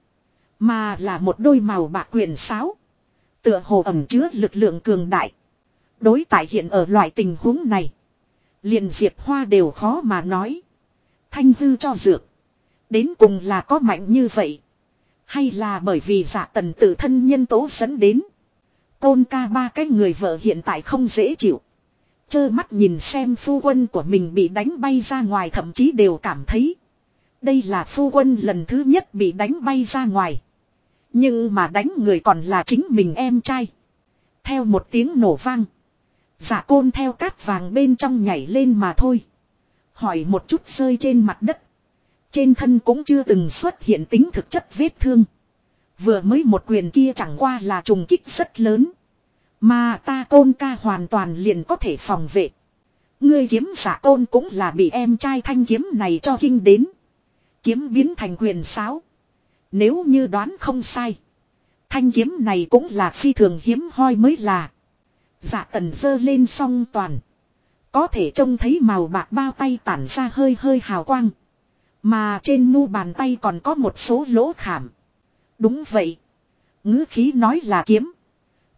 Mà là một đôi màu bạc quyền sáo. Tựa hồ ẩm chứa lực lượng cường đại. Đối tại hiện ở loại tình huống này. Liền Diệp Hoa đều khó mà nói. Thanh hư cho dược. Đến cùng là có mạnh như vậy. Hay là bởi vì giả tần tự thân nhân tố dẫn đến. Côn ca ba cái người vợ hiện tại không dễ chịu. Chơ mắt nhìn xem phu quân của mình bị đánh bay ra ngoài thậm chí đều cảm thấy. Đây là phu quân lần thứ nhất bị đánh bay ra ngoài. Nhưng mà đánh người còn là chính mình em trai. Theo một tiếng nổ vang. Giả côn theo cát vàng bên trong nhảy lên mà thôi. Hỏi một chút rơi trên mặt đất. Trên thân cũng chưa từng xuất hiện tính thực chất vết thương. Vừa mới một quyền kia chẳng qua là trùng kích rất lớn. Mà ta côn ca hoàn toàn liền có thể phòng vệ. Ngươi kiếm giả côn cũng là bị em trai thanh kiếm này cho kinh đến. Kiếm biến thành quyền sáo. Nếu như đoán không sai. Thanh kiếm này cũng là phi thường hiếm hoi mới là. Dạ tần dơ lên song toàn. Có thể trông thấy màu bạc bao tay tản ra hơi hơi hào quang. Mà trên mu bàn tay còn có một số lỗ khảm. Đúng vậy. ngữ khí nói là kiếm.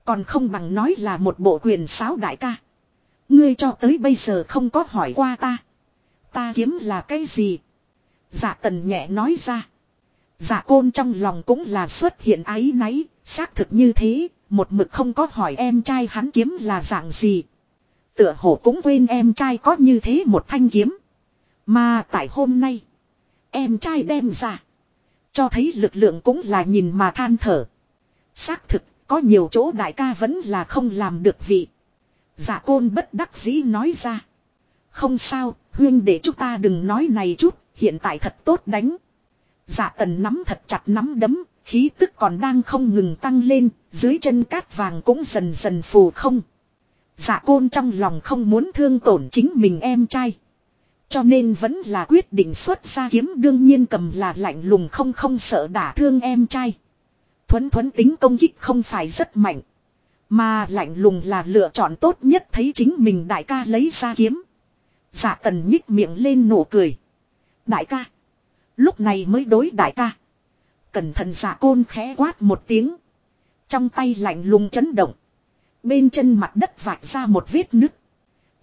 Còn không bằng nói là một bộ quyền sáo đại ca. Ngươi cho tới bây giờ không có hỏi qua ta. Ta kiếm là cái gì? Dạ tần nhẹ nói ra. Dạ côn trong lòng cũng là xuất hiện ái náy, xác thực như thế, một mực không có hỏi em trai hắn kiếm là dạng gì. Tựa hồ cũng quên em trai có như thế một thanh kiếm. Mà tại hôm nay, em trai đem ra. Cho thấy lực lượng cũng là nhìn mà than thở. Xác thực, có nhiều chỗ đại ca vẫn là không làm được vị. Giả dạ côn bất đắc dĩ nói ra. Không sao, huyên để chúng ta đừng nói này chút, hiện tại thật tốt đánh. Dạ tần nắm thật chặt nắm đấm, khí tức còn đang không ngừng tăng lên, dưới chân cát vàng cũng dần dần phù không. Dạ côn trong lòng không muốn thương tổn chính mình em trai. Cho nên vẫn là quyết định xuất ra kiếm đương nhiên cầm là lạnh lùng không không sợ đả thương em trai. Thuấn thuấn tính công kích không phải rất mạnh. Mà lạnh lùng là lựa chọn tốt nhất thấy chính mình đại ca lấy ra kiếm. Dạ tần nhích miệng lên nụ cười. Đại ca. Lúc này mới đối đại ca. Cẩn thận giả côn khẽ quát một tiếng. Trong tay lạnh lùng chấn động. Bên chân mặt đất vạch ra một vết nứt.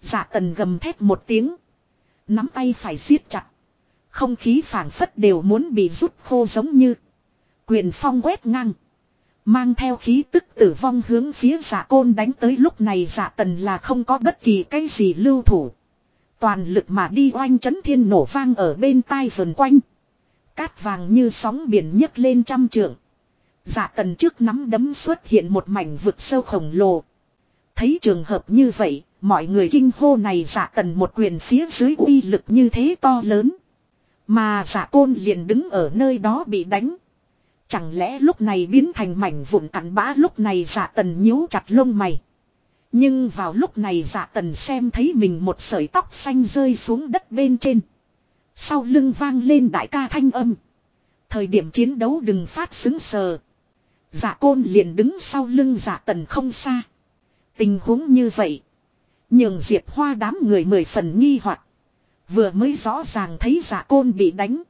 Giả tần gầm thét một tiếng. Nắm tay phải siết chặt. Không khí phảng phất đều muốn bị rút khô giống như. Quyền phong quét ngang. Mang theo khí tức tử vong hướng phía giả côn đánh tới lúc này giả tần là không có bất kỳ cái gì lưu thủ. Toàn lực mà đi oanh chấn thiên nổ vang ở bên tai vần quanh. Cát vàng như sóng biển nhấc lên trăm trượng. Giả tần trước nắm đấm xuất hiện một mảnh vực sâu khổng lồ. Thấy trường hợp như vậy, mọi người kinh hô này giả tần một quyền phía dưới uy lực như thế to lớn. Mà giả côn liền đứng ở nơi đó bị đánh. Chẳng lẽ lúc này biến thành mảnh vụn cặn bã lúc này giả tần nhíu chặt lông mày. Nhưng vào lúc này giả tần xem thấy mình một sợi tóc xanh rơi xuống đất bên trên. Sau lưng vang lên đại ca thanh âm. Thời điểm chiến đấu đừng phát xứng sờ. Giả côn liền đứng sau lưng giả tần không xa. Tình huống như vậy. Nhường diệp hoa đám người mười phần nghi hoặc Vừa mới rõ ràng thấy giả côn bị đánh.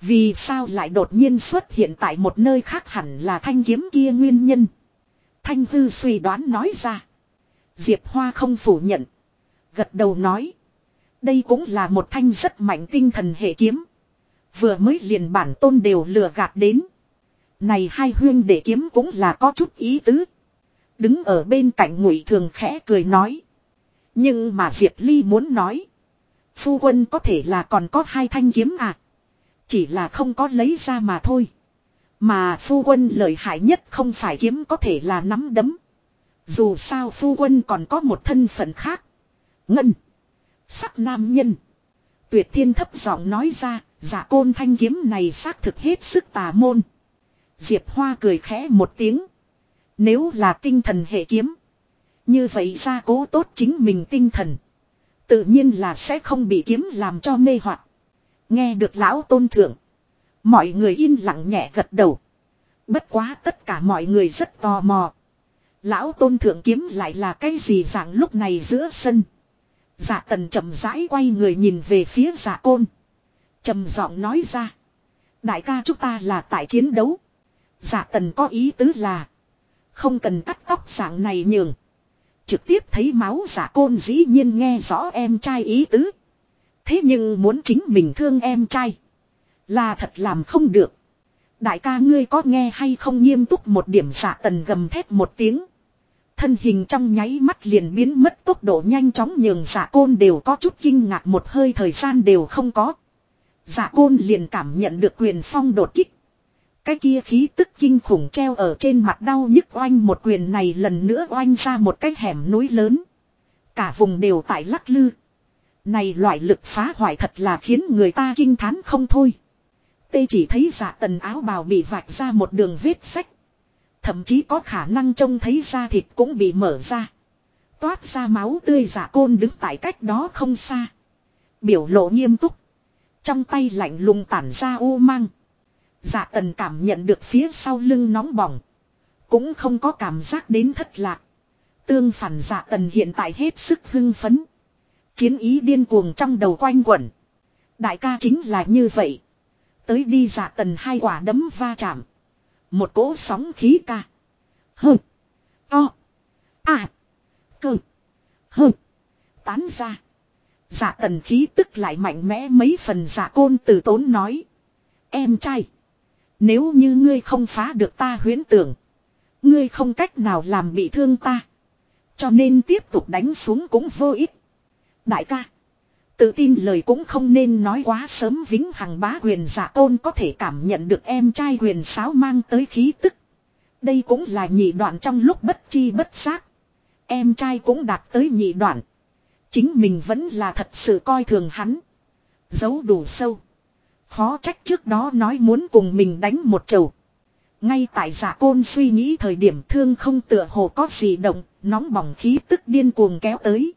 Vì sao lại đột nhiên xuất hiện tại một nơi khác hẳn là thanh kiếm kia nguyên nhân. Thanh hư suy đoán nói ra. Diệp Hoa không phủ nhận. Gật đầu nói. Đây cũng là một thanh rất mạnh tinh thần hệ kiếm. Vừa mới liền bản tôn đều lừa gạt đến. Này hai huyên để kiếm cũng là có chút ý tứ. Đứng ở bên cạnh ngụy thường khẽ cười nói. Nhưng mà Diệp Ly muốn nói. Phu quân có thể là còn có hai thanh kiếm à. Chỉ là không có lấy ra mà thôi. Mà phu quân lợi hại nhất không phải kiếm có thể là nắm đấm. Dù sao phu quân còn có một thân phận khác. Ngân. Sắc nam nhân. Tuyệt thiên thấp giọng nói ra, giả côn thanh kiếm này xác thực hết sức tà môn. Diệp Hoa cười khẽ một tiếng. Nếu là tinh thần hệ kiếm. Như vậy ra cố tốt chính mình tinh thần. Tự nhiên là sẽ không bị kiếm làm cho mê hoặc. Nghe được lão tôn thượng. Mọi người yên lặng nhẹ gật đầu. Bất quá tất cả mọi người rất tò mò. Lão tôn thượng kiếm lại là cái gì dạng lúc này giữa sân. Dạ tần chậm rãi quay người nhìn về phía dạ côn. trầm giọng nói ra. Đại ca chúng ta là tại chiến đấu. Dạ tần có ý tứ là. Không cần cắt tóc dạng này nhường. Trực tiếp thấy máu giả côn dĩ nhiên nghe rõ em trai ý tứ. Thế nhưng muốn chính mình thương em trai. Là thật làm không được. Đại ca ngươi có nghe hay không nghiêm túc một điểm giả tần gầm thét một tiếng. Thân hình trong nháy mắt liền biến mất, tốc độ nhanh chóng nhường giả côn đều có chút kinh ngạc, một hơi thời gian đều không có. Giả côn liền cảm nhận được quyền phong đột kích. Cái kia khí tức kinh khủng treo ở trên mặt đau nhức oanh, một quyền này lần nữa oanh ra một cái hẻm núi lớn. Cả vùng đều tại lắc lư. Này loại lực phá hoại thật là khiến người ta kinh thán không thôi. Tê chỉ thấy giả tần áo bào bị vạch ra một đường vết sách. Thậm chí có khả năng trông thấy da thịt cũng bị mở ra. Toát ra máu tươi giả côn đứng tại cách đó không xa. Biểu lộ nghiêm túc. Trong tay lạnh lùng tản ra u mang. Dạ tần cảm nhận được phía sau lưng nóng bỏng. Cũng không có cảm giác đến thất lạc. Tương phản dạ tần hiện tại hết sức hưng phấn. Chiến ý điên cuồng trong đầu quanh quẩn. Đại ca chính là như vậy. Tới đi dạ tần hai quả đấm va chạm. Một cỗ sóng khí ca. Hừ. To. À. Cơ. Hừ. Tán ra. Dạ tần khí tức lại mạnh mẽ mấy phần dạ côn từ tốn nói. Em trai. Nếu như ngươi không phá được ta huyến tưởng. Ngươi không cách nào làm bị thương ta. Cho nên tiếp tục đánh xuống cũng vô ích. Đại ca. Tự tin lời cũng không nên nói quá sớm vĩnh hằng bá quyền giả tôn có thể cảm nhận được em trai quyền sáo mang tới khí tức. Đây cũng là nhị đoạn trong lúc bất chi bất giác. Em trai cũng đạt tới nhị đoạn. Chính mình vẫn là thật sự coi thường hắn. Giấu đủ sâu. Khó trách trước đó nói muốn cùng mình đánh một chầu. Ngay tại giả côn suy nghĩ thời điểm thương không tựa hồ có gì động, nóng bỏng khí tức điên cuồng kéo tới.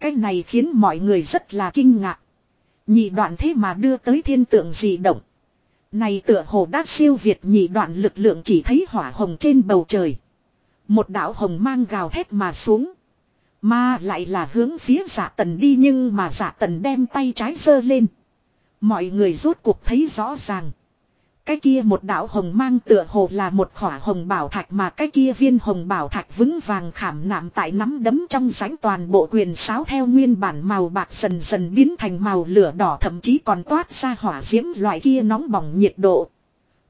Cái này khiến mọi người rất là kinh ngạc. Nhị đoạn thế mà đưa tới thiên tượng gì động. Này tựa hồ đã siêu việt nhị đoạn lực lượng chỉ thấy hỏa hồng trên bầu trời. Một đạo hồng mang gào thét mà xuống. Mà lại là hướng phía giả tần đi nhưng mà giả tần đem tay trái giơ lên. Mọi người rốt cuộc thấy rõ ràng. Cái kia một đạo hồng mang tựa hồ là một khỏa hồng bảo thạch mà cái kia viên hồng bảo thạch vững vàng khảm nạm tại nắm đấm trong sánh toàn bộ quyền sáo theo nguyên bản màu bạc dần dần biến thành màu lửa đỏ, thậm chí còn toát ra hỏa diễm loại kia nóng bỏng nhiệt độ.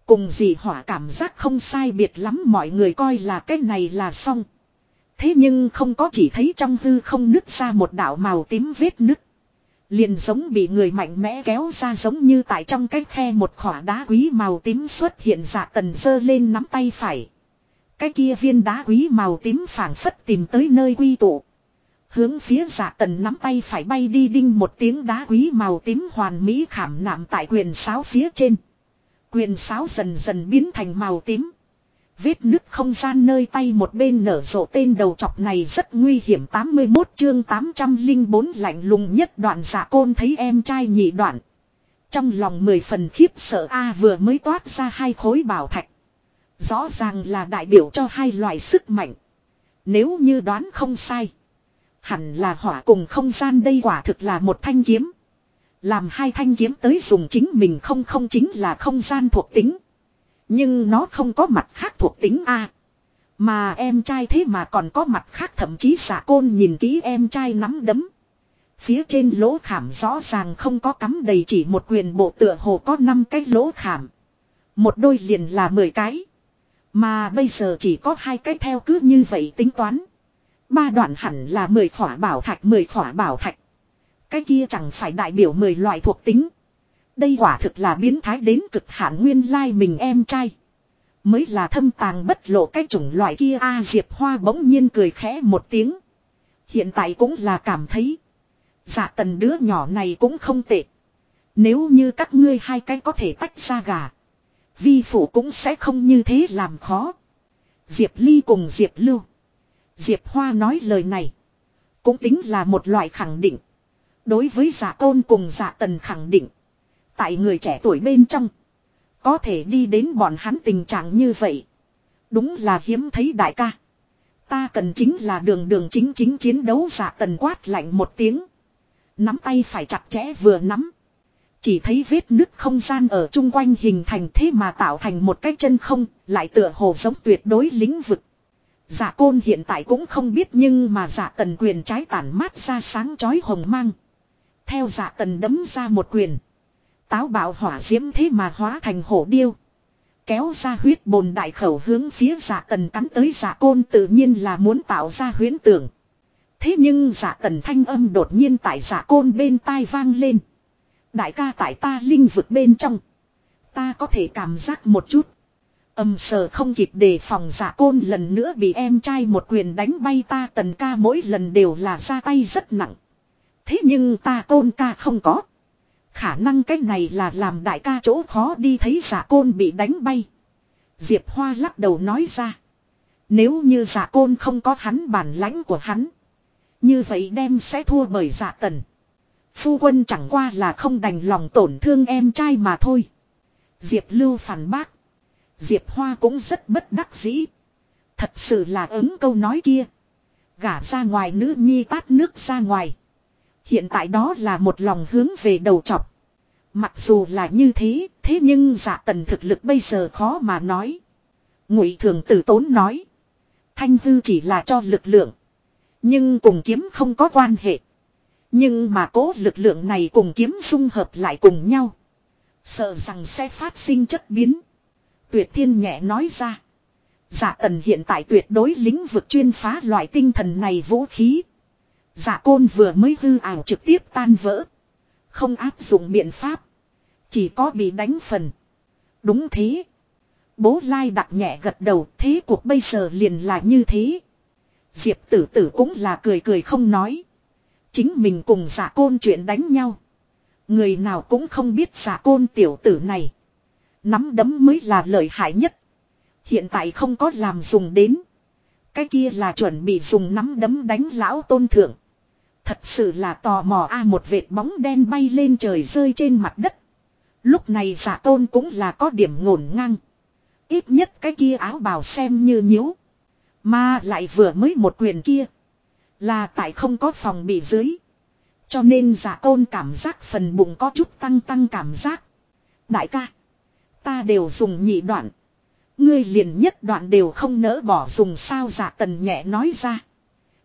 Cùng gì hỏa cảm giác không sai biệt lắm, mọi người coi là cái này là xong. Thế nhưng không có chỉ thấy trong hư không nứt ra một đạo màu tím vết nứt. Liền giống bị người mạnh mẽ kéo ra giống như tại trong cái khe một khỏa đá quý màu tím xuất hiện dạ tần dơ lên nắm tay phải. Cái kia viên đá quý màu tím phảng phất tìm tới nơi quy tụ. Hướng phía dạ tần nắm tay phải bay đi đinh một tiếng đá quý màu tím hoàn mỹ khảm nạm tại quyền sáo phía trên. Quyền sáo dần dần biến thành màu tím. Vết nứt không gian nơi tay một bên nở rộ tên đầu chọc này rất nguy hiểm 81 chương 804 lạnh lùng nhất đoạn giả côn thấy em trai nhị đoạn. Trong lòng mười phần khiếp sợ, A vừa mới toát ra hai khối bảo thạch. Rõ ràng là đại biểu cho hai loại sức mạnh. Nếu như đoán không sai. Hẳn là hỏa cùng không gian đây quả thực là một thanh kiếm. Làm hai thanh kiếm tới dùng chính mình không không chính là không gian thuộc tính. Nhưng nó không có mặt khác thuộc tính A. Mà em trai thế mà còn có mặt khác, thậm chí xả côn nhìn kỹ em trai nắm đấm. Phía trên lỗ khảm rõ ràng không có cắm đầy chỉ một quyền bộ tựa hồ có 5 cái lỗ khảm. Một đôi liền là 10 cái. Mà bây giờ chỉ có hai cái theo cứ như vậy tính toán. Ba đoạn hẳn là 10 khỏa bảo thạch 10 khỏa bảo thạch. Cái kia chẳng phải đại biểu 10 loại thuộc tính. Đây quả thực là biến thái đến cực hạn nguyên lai mình em trai. Mới là thâm tàng bất lộ cái chủng loại kia a Diệp Hoa bỗng nhiên cười khẽ một tiếng. Hiện tại cũng là cảm thấy. Dạ tần đứa nhỏ này cũng không tệ. Nếu như các ngươi hai cái có thể tách ra gà. Vi phụ cũng sẽ không như thế làm khó. Diệp Ly cùng Diệp Lưu. Diệp Hoa nói lời này. Cũng tính là một loại khẳng định. Đối với giả tôn cùng giả tần khẳng định. Tại người trẻ tuổi bên trong. Có thể đi đến bọn hắn tình trạng như vậy. Đúng là hiếm thấy đại ca. Ta cần chính là đường đường chính chính chiến đấu giả tần quát lạnh một tiếng. Nắm tay phải chặt chẽ vừa nắm. Chỉ thấy vết nứt không gian ở chung quanh hình thành thế mà tạo thành một cái chân không, lại tựa hồ giống tuyệt đối lĩnh vực. Giả côn hiện tại cũng không biết nhưng mà giả tần quyền trái tản mát ra sáng chói hồng mang. Theo giả tần đấm ra một quyền. Táo bạo hỏa diễm thế mà hóa thành hổ điêu. Kéo ra huyết bồn đại khẩu hướng phía giả tần cắn tới giả côn tự nhiên là muốn tạo ra huyến tưởng. Thế nhưng giả tần thanh âm đột nhiên tại giả côn bên tai vang lên. Đại ca tại ta linh vực bên trong. Ta có thể cảm giác một chút. Âm sờ không kịp đề phòng giả côn lần nữa bị em trai một quyền đánh bay ta tần ca mỗi lần đều là ra tay rất nặng. Thế nhưng ta côn ca không có. Khả năng cái này là làm đại ca chỗ khó đi thấy giả côn bị đánh bay. Diệp Hoa lắc đầu nói ra. Nếu như giả côn không có hắn bản lãnh của hắn. Như vậy đem sẽ thua bởi giả tần. Phu quân chẳng qua là không đành lòng tổn thương em trai mà thôi. Diệp Lưu phản bác. Diệp Hoa cũng rất bất đắc dĩ. Thật sự là ứng câu nói kia. Gả ra ngoài nữ nhi tát nước ra ngoài. Hiện tại đó là một lòng hướng về đầu chọc. Mặc dù là như thế, thế nhưng giả tần thực lực bây giờ khó mà nói. Ngụy thường tử tốn nói. Thanh hư chỉ là cho lực lượng. Nhưng cùng kiếm không có quan hệ. Nhưng mà cố lực lượng này cùng kiếm dung hợp lại cùng nhau. Sợ rằng sẽ phát sinh chất biến. Tuyệt thiên nhẹ nói ra. Giả tần hiện tại tuyệt đối lĩnh vực chuyên phá loại tinh thần này vũ khí. Giả côn vừa mới hư ảo trực tiếp tan vỡ. Không áp dụng biện pháp. Chỉ có bị đánh phần. Đúng thế. Bố Lai đặt nhẹ gật đầu, thế cuộc bây giờ liền là như thế. Diệp tử tử cũng là cười cười không nói. Chính mình cùng giả côn chuyện đánh nhau. Người nào cũng không biết giả côn tiểu tử này. Nắm đấm mới là lợi hại nhất. Hiện tại không có làm dùng đến. Cái kia là chuẩn bị dùng nắm đấm đánh lão tôn thượng. Thật sự là tò mò a, một vệt bóng đen bay lên trời rơi trên mặt đất. Lúc này giả tôn cũng là có điểm ngổn ngang. Ít nhất cái kia áo bào xem như nhíu. Mà lại vừa mới một quyền kia. Là tại không có phòng bị dưới. Cho nên giả tôn cảm giác phần bụng có chút tăng tăng cảm giác. Đại ca. Ta đều dùng nhị đoạn. Ngươi liền nhất đoạn đều không nỡ bỏ dùng sao giả tần nhẹ nói ra.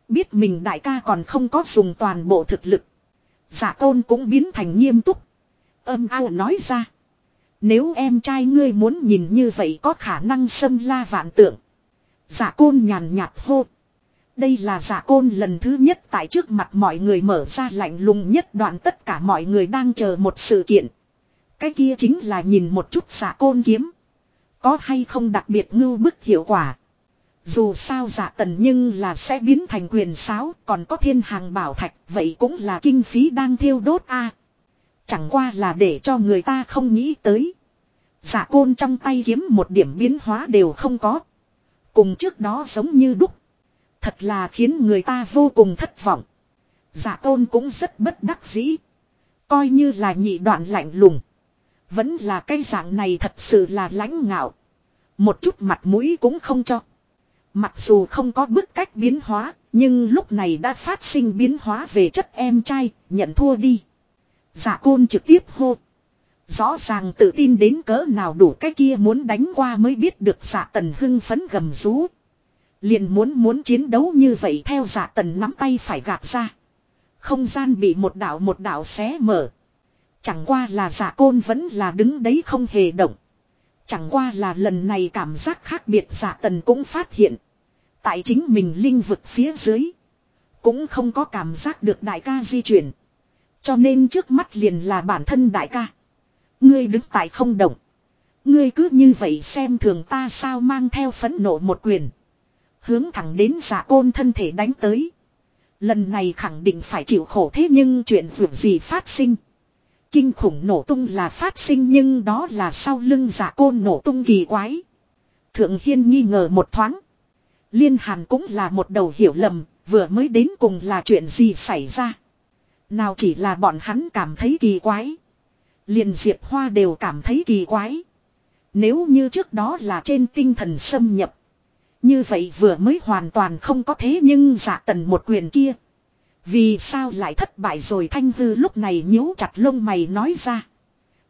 Biết mình đại ca còn không có dùng toàn bộ thực lực. Giả tôn cũng biến thành nghiêm túc. Âm ao nói ra. Nếu em trai ngươi muốn nhìn như vậy có khả năng xâm la vạn tượng. Giả côn nhàn nhạt hô. Đây là giả côn lần thứ nhất tại trước mặt mọi người mở ra lạnh lùng nhất đoạn tất cả mọi người đang chờ một sự kiện. Cái kia chính là nhìn một chút giả côn kiếm. Có hay không đặc biệt ngưu bức hiệu quả. Dù sao giả tần nhưng là sẽ biến thành quyền sáo, còn có thiên hàng bảo thạch, vậy cũng là kinh phí đang thiêu đốt a Chẳng qua là để cho người ta không nghĩ tới. Giả côn trong tay kiếm một điểm biến hóa đều không có. Cùng trước đó giống như đúc. Thật là khiến người ta vô cùng thất vọng. Giả tôn cũng rất bất đắc dĩ. Coi như là nhị đoạn lạnh lùng. Vẫn là cái dạng này thật sự là lãnh ngạo. Một chút mặt mũi cũng không cho. Mặc dù không có bức cách biến hóa, nhưng lúc này đã phát sinh biến hóa về chất em trai, nhận thua đi. Giả côn trực tiếp hô. Rõ ràng tự tin đến cỡ nào đủ cái kia muốn đánh qua mới biết được giả tần hưng phấn gầm rú. Liền muốn muốn chiến đấu như vậy theo giả tần nắm tay phải gạt ra. Không gian bị một đảo một đảo xé mở. Chẳng qua là giả côn vẫn là đứng đấy không hề động. Chẳng qua là lần này cảm giác khác biệt giả tần cũng phát hiện. Tại chính mình linh vực phía dưới. Cũng không có cảm giác được đại ca di chuyển. Cho nên trước mắt liền là bản thân đại ca. Ngươi đứng tại không động. Ngươi cứ như vậy xem thường ta sao mang theo phẫn nộ một quyền. Hướng thẳng đến giả côn thân thể đánh tới. Lần này khẳng định phải chịu khổ thế nhưng chuyện vượt gì phát sinh. Kinh khủng nổ tung là phát sinh nhưng đó là sau lưng giả côn nổ tung kỳ quái. Thượng Hiên nghi ngờ một thoáng. Liên Hàn cũng là một đầu hiểu lầm, vừa mới đến cùng là chuyện gì xảy ra. Nào chỉ là bọn hắn cảm thấy kỳ quái. Liền Diệp Hoa đều cảm thấy kỳ quái. Nếu như trước đó là trên tinh thần xâm nhập. Như vậy vừa mới hoàn toàn không có thế nhưng giả tần một quyền kia. Vì sao lại thất bại rồi thanh hư lúc này nhíu chặt lông mày nói ra.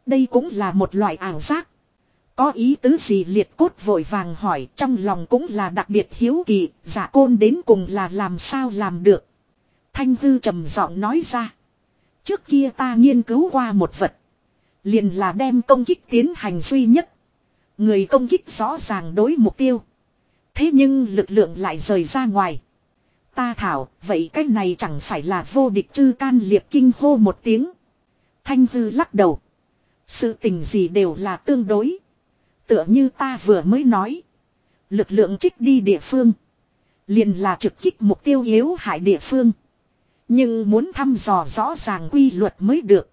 Đây cũng là một loại ảo giác. Có ý tứ gì liệt cốt vội vàng hỏi trong lòng cũng là đặc biệt hiếu kỳ, giả côn đến cùng là làm sao làm được. Thanh hư trầm giọng nói ra. Trước kia ta nghiên cứu qua một vật. Liền là đem công kích tiến hành duy nhất. Người công kích rõ ràng đối mục tiêu. Thế nhưng lực lượng lại rời ra ngoài. Ta thảo, vậy cái này chẳng phải là vô địch chư can liệt kinh hô một tiếng. Thanh hư lắc đầu. Sự tình gì đều là tương đối. Tựa như ta vừa mới nói. Lực lượng trích đi địa phương. Liền là trực kích mục tiêu yếu hại địa phương. Nhưng muốn thăm dò rõ ràng quy luật mới được.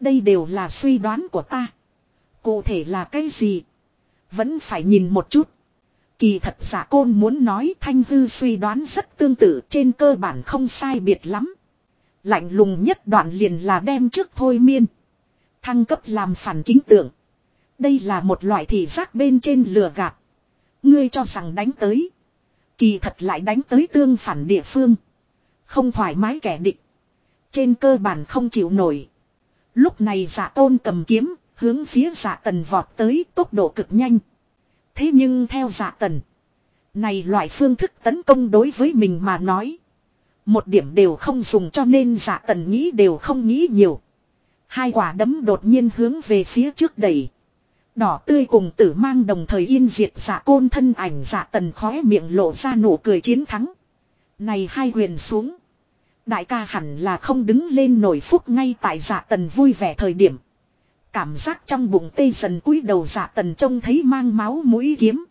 Đây đều là suy đoán của ta. Cụ thể là cái gì? Vẫn phải nhìn một chút. Kỳ thật giả côn muốn nói thanh hư suy đoán rất tương tự trên cơ bản không sai biệt lắm. Lạnh lùng nhất đoạn liền là đem trước thôi miên. Thăng cấp làm phản kính tượng. Đây là một loại thị giác bên trên lừa gạt. Ngươi cho rằng đánh tới. Kỳ thật lại đánh tới tương phản địa phương. Không thoải mái kẻ địch. Trên cơ bản không chịu nổi. Lúc này giả tôn cầm kiếm, hướng phía giả tần vọt tới tốc độ cực nhanh. Thế nhưng theo giả tần. Này loại phương thức tấn công đối với mình mà nói. Một điểm đều không dùng cho nên giả tần nghĩ đều không nghĩ nhiều. Hai quả đấm đột nhiên hướng về phía trước đẩy. Đỏ tươi cùng tử mang đồng thời yên diệt giả côn thân ảnh giả tần khóe miệng lộ ra nụ cười chiến thắng. Này hai huyền xuống. Đại ca hẳn là không đứng lên nổi phúc ngay tại giả tần vui vẻ thời điểm. Cảm giác trong bụng tê dần cúi đầu giả tần trông thấy mang máu mũi kiếm.